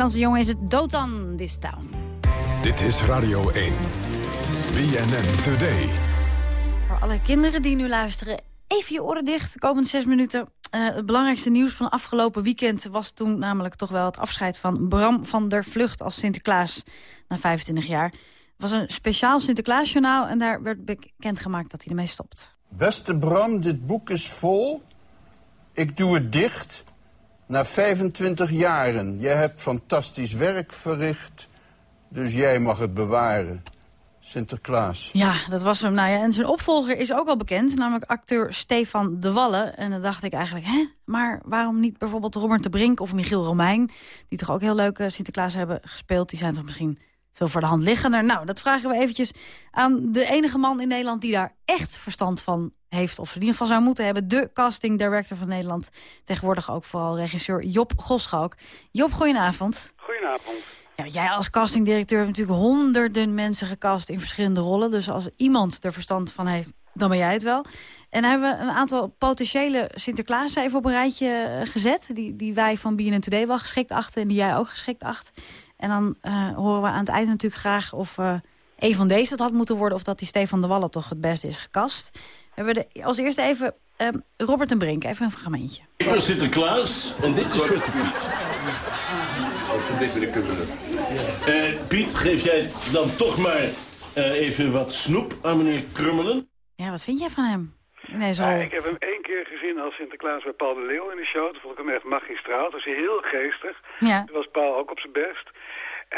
Nederlandse jongen is het Dotan This Town. Dit is Radio 1. BNN Today. Voor alle kinderen die nu luisteren, even je oren dicht. De komende zes minuten. Uh, het belangrijkste nieuws van afgelopen weekend was toen namelijk toch wel het afscheid van Bram van der Vlucht als Sinterklaas na 25 jaar. Het was een speciaal Sinterklaasjournaal en daar werd bekendgemaakt dat hij ermee stopt. Beste Bram, dit boek is vol. Ik doe het dicht. Na 25 jaren. Jij hebt fantastisch werk verricht, dus jij mag het bewaren. Sinterklaas. Ja, dat was hem. Nou ja, en zijn opvolger is ook al bekend, namelijk acteur Stefan de Wallen. En dan dacht ik eigenlijk, hè, maar waarom niet bijvoorbeeld Robert de Brink of Michiel Romein... die toch ook heel leuke Sinterklaas hebben gespeeld. Die zijn toch misschien veel voor de hand liggender. Nou, dat vragen we eventjes aan de enige man in Nederland... die daar echt verstand van heeft, of in ieder geval zou moeten hebben... de casting director van Nederland. Tegenwoordig ook vooral regisseur Job Goschalk. Job, goedenavond. Goedenavond. Ja, jij als castingdirecteur hebt natuurlijk honderden mensen gecast in verschillende rollen. Dus als iemand er verstand van heeft, dan ben jij het wel. En hebben we een aantal potentiële Sinterklaas even op een rijtje gezet. Die, die wij van BNN Today wel geschikt achten en die jij ook geschikt acht. En dan uh, horen we aan het eind natuurlijk graag of uh, een van deze het had moeten worden... of dat die Stefan de Wallen toch het beste is gekast. We hebben de, als eerste even um, Robert en Brink, even een fragmentje. Ik ben Sinterklaas en dit is Zwarte Piet. Alsjeblieft, meneer Kubbelen. Uh, Piet, geef jij dan toch maar uh, even wat snoep aan meneer Krummelen? Ja, wat vind jij van hem? Nee, zo... ik heb hem één keer gezien als Sinterklaas bij Paul de Leeuw in de show. Toen vond ik hem echt magistraal. Dat was heel geestig. Ja. Toen was Paul ook op zijn best.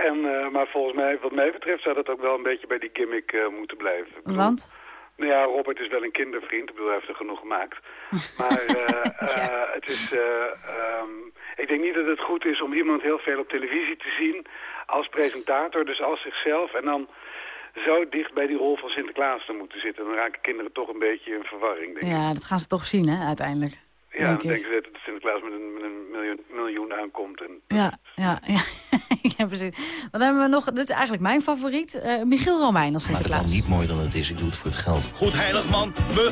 En, uh, maar volgens mij, wat mij betreft, zou dat ook wel een beetje bij die gimmick uh, moeten blijven. Bedoel, Want? Nou ja, Robert is wel een kindervriend. Ik bedoel, hij heeft er genoeg gemaakt. Maar uh, ja. het is... Um, ik denk niet dat het goed is om iemand heel veel op televisie te zien als presentator, dus als zichzelf. En dan zo dicht bij die rol van Sinterklaas te moeten zitten. Dan raken kinderen toch een beetje in verwarring, denk Ja, dat gaan ze toch zien, hè, uiteindelijk. Ja, dan denken ze dat Sinterklaas met een, met een miljoen, miljoen aankomt. En... Ja, ja, ja. ja, precies. Dan hebben we nog, dit is eigenlijk mijn favoriet, uh, Michiel Romein als Sinterklaas. Maar het kan niet mooier dan het is, ik doe het voor het geld. Goed heilig man, we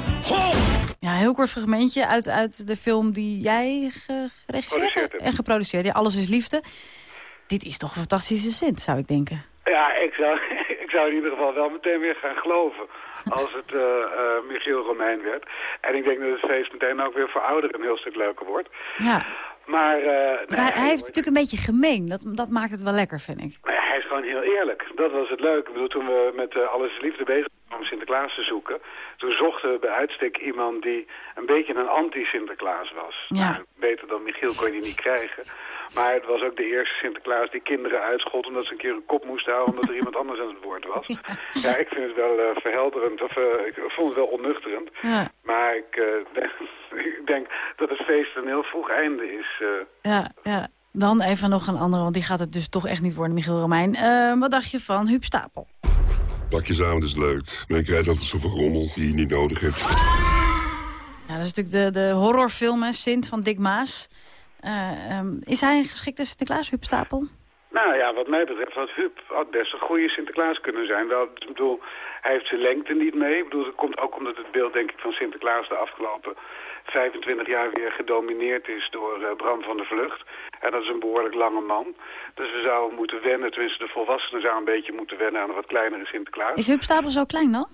Ja, heel kort fragmentje uit, uit de film die jij geregisseerd hebt en geproduceerd. Ja, Alles is Liefde. Dit is toch een fantastische Sint, zou ik denken. Ja, ik zou, ik zou in ieder geval wel meteen weer gaan geloven als het uh, uh, Michiel Romein werd. En ik denk dat het feest meteen ook weer voor ouderen een heel stuk leuker wordt. Ja. Maar, uh, nee, hij, hij, heeft natuurlijk een beetje gemeen. Dat, dat maakt het wel lekker, vind ik. Maar hij is gewoon heel eerlijk. Dat was het leuke. Ik bedoel, toen we met uh, Alles Liefde bezig waren om Sinterklaas te zoeken... toen zochten we bij uitstek iemand die een beetje een anti-Sinterklaas was. Ja. Nou, beter dan Michiel kon je die niet krijgen. Maar het was ook de eerste Sinterklaas die kinderen uitschot... omdat ze een keer een kop moesten houden omdat er iemand anders aan het woord was. Ja, ik vind het wel uh, verhelderend. Of, ik vond het wel onnuchterend. Ja. Maar ik, denk, ik denk dat het feest een heel vroeg einde is. Ja, ja. Dan even nog een andere, want die gaat het dus toch echt niet worden, Michiel Romein. Uh, wat dacht je van Huub Stapel? Pak je samen, dat is leuk. Maar je krijgt altijd zoveel rommel die je niet nodig hebt. Ja, dat is natuurlijk de, de horrorfilm, hè, Sint van Dick Maas. Uh, um, is hij een geschikte Sinterklaas, Huub Stapel? Nou ja, wat mij betreft had Huub had best een goede Sinterklaas kunnen zijn. Wel, ik bedoel, hij heeft zijn lengte niet mee. Ik bedoel, dat komt ook omdat het beeld, denk ik, van Sinterklaas de afgelopen 25 jaar weer gedomineerd is door uh, Bram van der Vlucht. En dat is een behoorlijk lange man. Dus we zouden moeten wennen, tenminste de volwassenen zouden een beetje moeten wennen aan een wat kleinere Sinterklaas. Is Huub Stapel zo klein dan?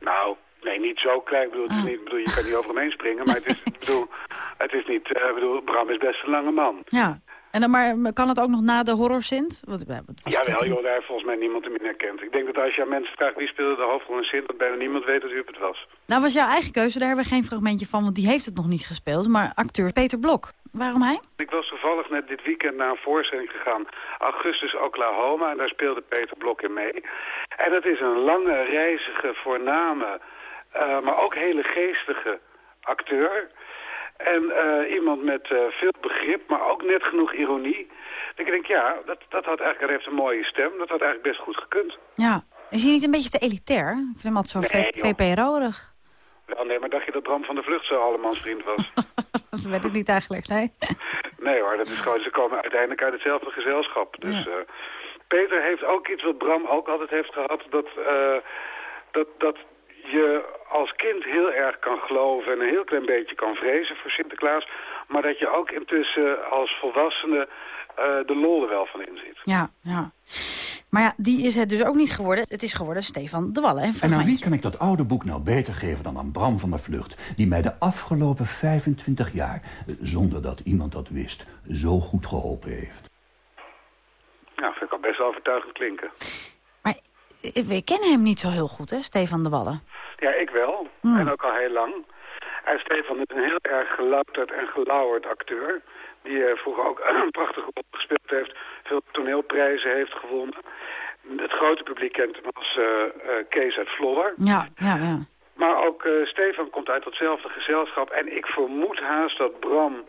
Nou, nee, niet zo klein. Ik bedoel, het is niet, bedoel je kan niet over hem heen springen. Maar het is, bedoel, het is niet, uh, bedoel, Bram is best een lange man. Ja. En dan, maar kan het ook nog na de horror Sint? Wat, wat Jawel, joh, daar heeft volgens mij niemand hem in herkend. Ik denk dat als je aan mensen vraagt wie speelde de hoofdrol in Sint... dat bijna niemand weet dat Huub het was. Nou was jouw eigen keuze, daar hebben we geen fragmentje van... want die heeft het nog niet gespeeld, maar acteur Peter Blok. Waarom hij? Ik was toevallig net dit weekend naar een voorstelling gegaan. Augustus Oklahoma, en daar speelde Peter Blok in mee. En dat is een lange, reizige, voorname, uh, maar ook hele geestige acteur... En uh, iemand met uh, veel begrip, maar ook net genoeg ironie. Ik denk, ja, dat, dat had eigenlijk, hij heeft een mooie stem. Dat had eigenlijk best goed gekund. Ja, is hij niet een beetje te elitair? Ik vind hem altijd zo nee, VPRO-rig. Wel, nee, maar dacht je dat Bram van der Vlucht zo allemans vriend was? dat weet ik niet eigenlijk, nee. nee hoor, dat is gewoon, ze komen uiteindelijk uit hetzelfde gezelschap. Dus ja. uh, Peter heeft ook iets wat Bram ook altijd heeft gehad. Dat, dat, dat je als kind heel erg kan geloven en een heel klein beetje kan vrezen voor Sinterklaas. Maar dat je ook intussen als volwassene de lol er wel van in zit. Ja, ja. Maar ja, die is het dus ook niet geworden. Het is geworden Stefan de Wallen. En aan wie kan ik dat oude boek nou beter geven dan aan Bram van der Vlucht... die mij de afgelopen 25 jaar, zonder dat iemand dat wist, zo goed geholpen heeft? Nou, vind ik al best wel overtuigend klinken. Maar we kennen hem niet zo heel goed, hè, Stefan de Wallen? Ja, ik wel. Hmm. En ook al heel lang. En Stefan is een heel erg gelouterd en gelauwerd acteur. Die uh, vroeger ook een prachtige rol gespeeld heeft. Veel toneelprijzen heeft gewonnen. Het grote publiek kent hem als uh, uh, Kees uit Vlodder. Ja, ja, ja. Maar ook Stefan komt uit datzelfde gezelschap. En ik vermoed haast dat Bram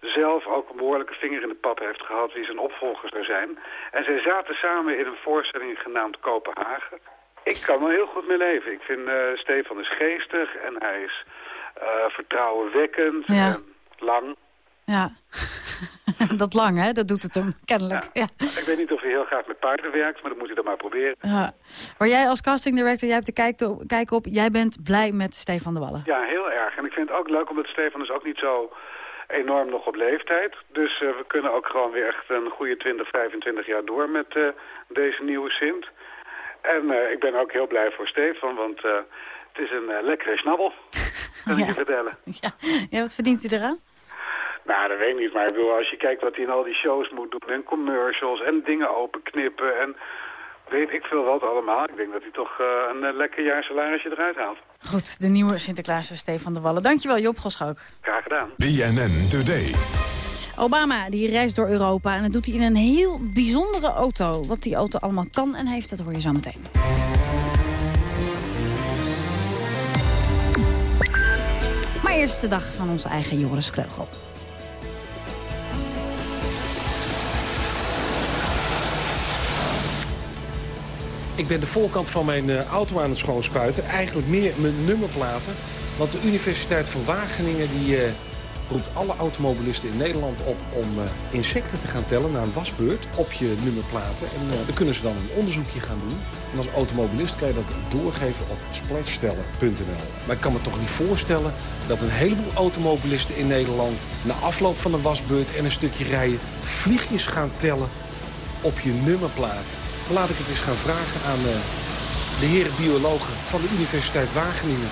zelf ook een behoorlijke vinger in de pap heeft gehad wie zijn opvolger zou zijn. En zij zaten samen in een voorstelling genaamd Kopenhagen. Ik kan er heel goed mee leven. Ik vind Stefan is geestig en hij is vertrouwenwekkend en lang. Ja, dat lang, hè? Dat doet het hem, kennelijk. Ja. Ik weet niet of hij heel graag met paarden werkt, maar dat moet hij dan maar proberen. Ja. Maar jij als casting director, jij hebt de kijk, kijk op... jij bent blij met Stefan de Wallen? Ja, heel erg. En ik vind het ook leuk, omdat Stefan is ook niet zo enorm nog op leeftijd. Dus uh, we kunnen ook gewoon weer echt een goede 20, 25 jaar door met uh, deze nieuwe Sint. En uh, ik ben ook heel blij voor Stefan, want het is een lekkere snabbel, kan ik je vertellen. Ja. ja, wat verdient hij eraan? Nou, dat weet ik niet. Maar ik bedoel, als je kijkt wat hij in al die shows moet doen... en commercials en dingen openknippen en weet ik veel wat allemaal. Ik denk dat hij toch uh, een uh, lekker jaar salarisje eruit haalt. Goed, de nieuwe Sinterklaas Stefan de Wallen. Dankjewel, Job Goschalk. Graag gedaan. BNN Today. Obama die reist door Europa en dat doet hij in een heel bijzondere auto. Wat die auto allemaal kan en heeft, dat hoor je zo meteen. Maar eerst de dag van onze eigen Joris Kreugel. Ik ben de voorkant van mijn uh, auto aan het schoonspuiten. Eigenlijk meer mijn nummerplaten. Want de Universiteit van Wageningen die, uh, roept alle automobilisten in Nederland op... om uh, insecten te gaan tellen na een wasbeurt op je nummerplaten. En dan kunnen ze dan een onderzoekje gaan doen. En als automobilist kan je dat doorgeven op splatstellen.nl. Maar ik kan me toch niet voorstellen dat een heleboel automobilisten in Nederland... na afloop van een wasbeurt en een stukje rijden... vliegjes gaan tellen op je nummerplaat. Laat ik het eens gaan vragen aan uh, de heren biologen van de Universiteit Wageningen.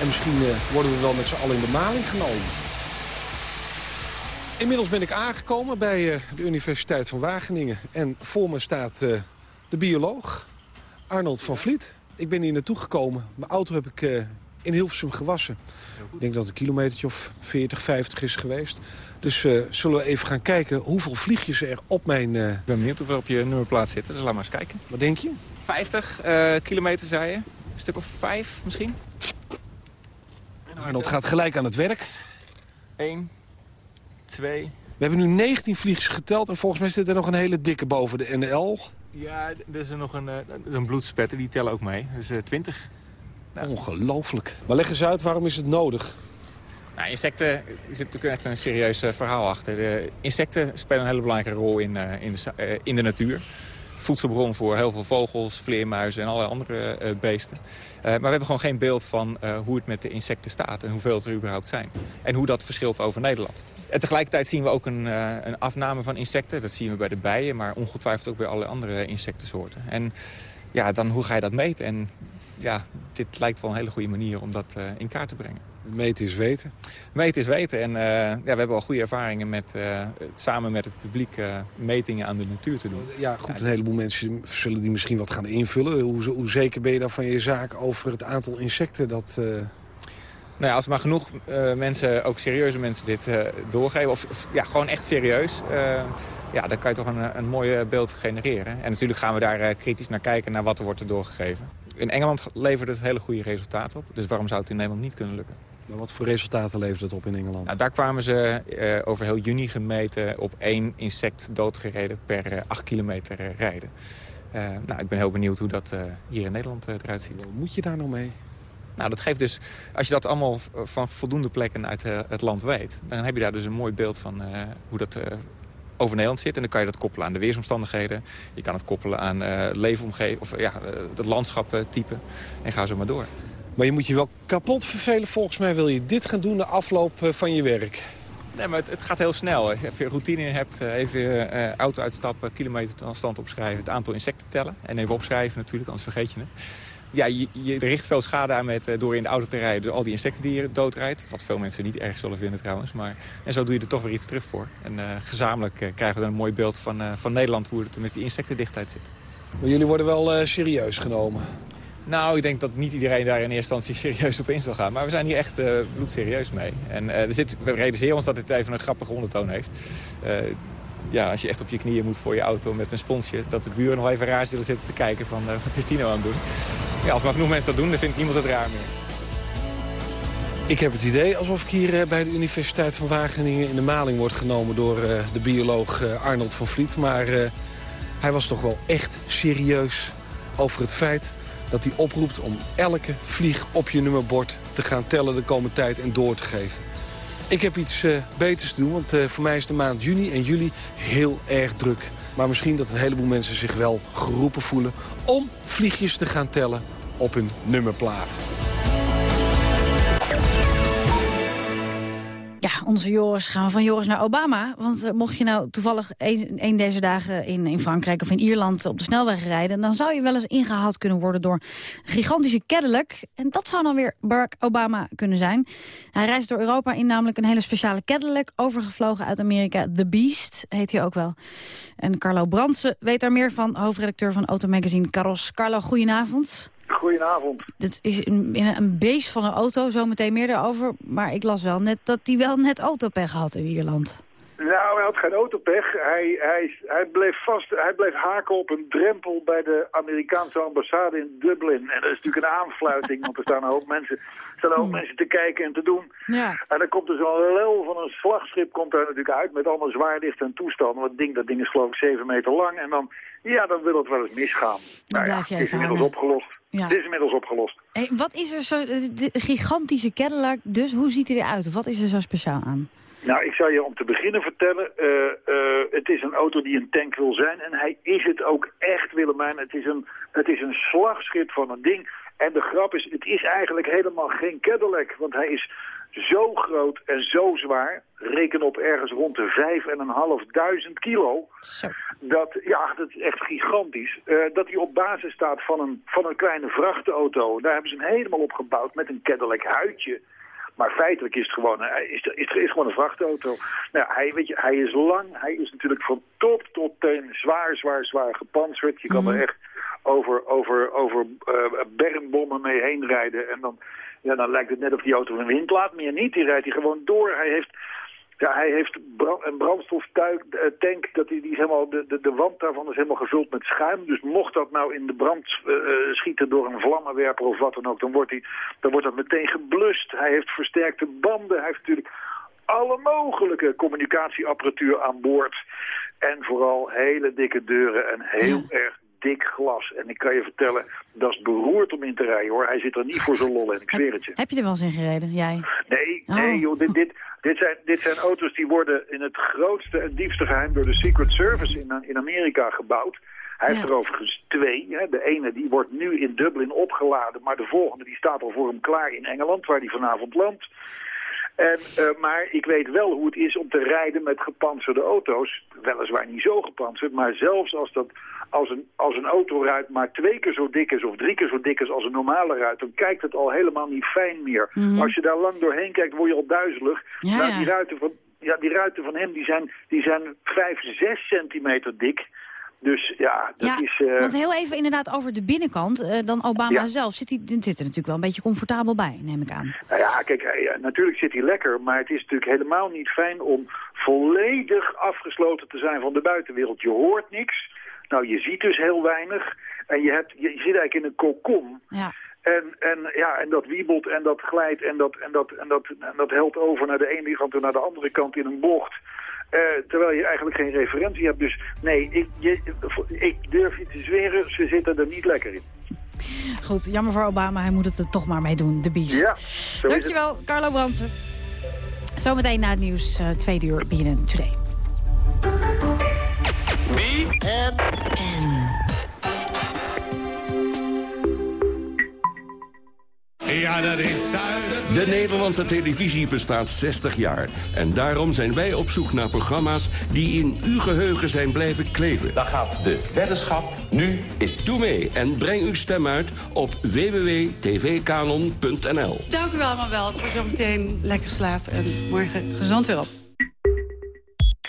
En misschien uh, worden we wel met z'n allen in de maling genomen. Inmiddels ben ik aangekomen bij uh, de Universiteit van Wageningen. En voor me staat de bioloog Arnold van Vliet. Ik ben hier naartoe gekomen. Mijn auto heb ik in Hilversum gewassen. Ik denk dat het een kilometertje of 40, 50 is geweest. Dus uh, zullen we even gaan kijken hoeveel vliegjes er op mijn... Uh... Ik ben benieuwd hoeveel op je nummerplaat zitten, dus laat maar eens kijken. Wat denk je? 50 uh, kilometer, zei je. Een stuk of 5 misschien. En Arnold gaat gelijk aan het werk. 1, 2... We hebben nu 19 vliegjes geteld en volgens mij zit er nog een hele dikke boven de NL. Ja, er is er nog een, een bloedspetter, die tellen ook mee. Dus 20. Nou. Ongelooflijk. Maar leg eens uit, waarom is het nodig? Nou, insecten, er zit natuurlijk echt een serieus uh, verhaal achter. De insecten spelen een hele belangrijke rol in, uh, in, de, uh, in de natuur. Voedselbron voor heel veel vogels, vleermuizen en allerlei andere beesten. maar we hebben gewoon geen beeld van hoe het met de insecten staat en hoeveel het er überhaupt zijn. En hoe dat verschilt over Nederland. En tegelijkertijd zien we ook een, een afname van insecten. Dat zien we bij de bijen, maar ongetwijfeld ook bij alle andere insectensoorten. En ja, dan hoe ga je dat meten? En ja, dit lijkt wel een hele goede manier om dat in kaart te brengen. Meten is weten. Meten is weten. En uh, ja, we hebben al goede ervaringen met uh, samen met het publiek uh, metingen aan de natuur te doen. Ja, goed. Een heleboel mensen zullen die misschien wat gaan invullen. Hoe, hoe zeker ben je dan van je zaak over het aantal insecten dat... Nou ja, als maar genoeg mensen, ook serieuze mensen, dit doorgeven... of, of, ja, gewoon echt serieus... ja, dan kan je toch een, een mooi beeld genereren. En natuurlijk gaan we daar kritisch naar kijken... naar wat er wordt er doorgegeven. In Engeland levert het hele goede resultaten op. Dus waarom zou het in Nederland niet kunnen lukken? Maar wat voor resultaten levert het op in Engeland? Nou, daar kwamen ze uh, over heel juni gemeten op één insect doodgereden per uh, acht kilometer uh, rijden. nou, ik ben heel benieuwd hoe dat hier in Nederland eruit ziet. Wat moet je daar nou mee? Nou, dat geeft dus, als je dat allemaal van voldoende plekken uit het land weet... dan heb je daar dus een mooi beeld van hoe dat over Nederland zit. En dan kan je dat koppelen aan de weersomstandigheden. Je kan het koppelen aan uh, leefomgeving, of ja, het landschaptype. En ga zo maar door. Maar je moet je wel kapot vervelen. Volgens mij wil je dit gaan doen de afloop van je werk. Nee, maar het, het, gaat heel snel. Als je routine in hebt, even uh, auto uitstappen, kilometerstand opschrijven... het aantal insecten tellen en even opschrijven natuurlijk, anders vergeet je het. Ja, je, je richt veel schade aan met, door in de auto te rijden... door al die insecten die je doodrijdt. Wat veel mensen niet erg zullen vinden trouwens. Maar, en zo doe je er toch weer iets terug voor. En uh, gezamenlijk krijgen we dan een mooi beeld van, van Nederland... hoe het met die insectendichtheid zit. Maar jullie worden wel serieus genomen? Nou, ik denk dat niet iedereen daar in eerste instantie serieus op in zal gaan. Maar we zijn hier echt uh, bloedserieus mee. En uh, er zit, we realiseren ons dat dit even een grappige ondertoon heeft. Uh, ja, als je echt op je knieën moet voor je auto met een sponsje... dat de buren nog even raar zullen zitten te kijken van wat is die nou aan het doen. Ja, als maar genoeg mensen dat doen, dan vindt niemand het raar meer. Ik heb het idee alsof ik hier bij de Universiteit van Wageningen... in de maling word genomen door de bioloog Arnold van Vliet. Maar hij was toch wel echt serieus over het feit dat hij oproept om elke vlieg op je nummerbord te gaan tellen de komende tijd en door te geven. Ik heb iets uh, beters te doen, want uh, voor mij is de maand juni en juli heel erg druk. Maar misschien dat een heleboel mensen zich wel geroepen voelen om vliegjes te gaan tellen op hun nummerplaat. Ja, onze Joris gaan we van Joris naar Obama. Want uh, mocht je nou toevallig een, een deze dagen in, in Frankrijk of in Ierland op de snelweg rijden... dan zou je wel eens ingehaald kunnen worden door een gigantische Cadillac. En dat zou dan weer Barack Obama kunnen zijn. Hij reist door Europa in namelijk een hele speciale Cadillac... overgevlogen uit Amerika. The Beast heet hij ook wel. En Carlo Brandsen weet daar meer van, hoofdredacteur van Automagazine Caros. Carlo, goedenavond. Goedenavond. Het is een, een beest van een auto, zometeen meer daarover. Maar ik las wel net dat hij wel net autopech had in Ierland. Nou, hij had geen autopech. Hij, hij, hij, bleef vast, hij bleef haken op een drempel bij de Amerikaanse ambassade in Dublin. En dat is natuurlijk een aanfluiting, want er staan een hoop mensen, staan een hoop mensen te kijken en te doen. Ja. En dan komt er zo'n lel van een slagschip komt daar natuurlijk uit met allemaal zwaarlicht en toestanden. Want ding, dat ding is geloof ik zeven meter lang. En dan, ja, dan wil het wel eens misgaan. Dan nou ja, het is inmiddels opgelost. Ja. Het is inmiddels opgelost. Hey, wat is er zo, de gigantische Cadillac dus, hoe ziet hij eruit? Wat is er zo speciaal aan? Nou, ik zou je om te beginnen vertellen, uh, uh, het is een auto die een tank wil zijn. En hij is het ook echt, Willemijn. Het is een, het is een slagschip van een ding. En de grap is, het is eigenlijk helemaal geen Cadillac. Want hij is zo groot en zo zwaar, reken op ergens rond de 5.500 kilo. Zo. Dat, ja, dat is echt gigantisch. Uh, dat hij op basis staat van een, van een kleine vrachtauto. Daar hebben ze hem helemaal op gebouwd met een Cadillac huidje. Maar feitelijk is het gewoon, is, is, is gewoon een vrachtauto. Nou, hij, weet je, hij is lang, hij is natuurlijk van top tot teen zwaar, zwaar, zwaar gepantserd. Je kan Mhm. er echt over, over, over uh, bermbommen mee heen rijden. En dan, ja, dan lijkt het net of die auto een wind laat. Meer niet, die rijdt hij gewoon door. Hij heeft... Ja, hij heeft bra een brandstoftank, dat die, die is helemaal, de, de, de wand daarvan is helemaal gevuld met schuim. Dus mocht dat nou in de brand uh, schieten door een vlammenwerper of wat dan ook, dan wordt, die, dan wordt dat meteen geblust. Hij heeft versterkte banden, hij heeft natuurlijk alle mogelijke communicatieapparatuur aan boord. En vooral hele dikke deuren en heel erg dik glas. En ik kan je vertellen, dat is beroerd om in te rijden hoor. Hij zit er niet voor zijn lol in, ik zweer het je. Heb je er wel eens in gereden, jij? Nee, nee joh, dit, dit, dit, zijn, dit zijn auto's die worden in het grootste en diepste geheim door de Secret Service in, in Amerika gebouwd. Hij heeft er overigens twee. Hè. De ene die wordt nu in Dublin opgeladen, maar de volgende die staat al voor hem klaar in Engeland, waar hij vanavond landt. En, uh, maar ik weet wel hoe het is om te rijden met gepantserde auto's. Weliswaar niet zo gepantserd, maar zelfs als, dat, als, een, als een autoruit maar twee keer zo dik is of drie keer zo dik is als een normale ruit, dan kijkt het al helemaal niet fijn meer. Mhm. Mm -hmm. Als je daar lang doorheen kijkt, word je al duizelig. Ja, nou, die ruiten van, ja, die ruiten van hem die zijn, die zijn 5, 6 centimeter dik. Dus ja, dat ja, is... Uh... Want heel even inderdaad over de binnenkant, uh, dan Obama ja. zelf. Zit, hij, zit er natuurlijk wel een beetje comfortabel bij, neem ik aan. Nou ja, kijk, ja, natuurlijk zit hij lekker, maar het is natuurlijk helemaal niet fijn om volledig afgesloten te zijn van de buitenwereld. Je hoort niks, nou je ziet dus heel weinig en je, hebt, je, je zit eigenlijk in een kokon. Ja. En, en, ja, en dat wiebelt en dat glijdt en dat, en dat, en dat, en dat helt over naar de ene kant en naar de andere kant in een bocht. Uh, terwijl je eigenlijk geen referentie hebt. Dus nee, ik, je, ik durf je te zweren, ze zitten er niet lekker in. Goed, jammer voor Obama. Hij moet het er toch maar mee doen, de beest. Ja, Dankjewel, Carlo Bransen. Zometeen na het nieuws, uh, tweede uur, BNN Today. Ja, dat is De Nederlandse televisie bestaat 60 jaar. En daarom zijn wij op zoek naar programma's die in uw geheugen zijn blijven kleven. Dan gaat de weddenschap nu in. Doe mee en breng uw stem uit op www.tvkanon.nl. Dank u wel allemaal wel voor zometeen lekker slapen en morgen gezond weer op.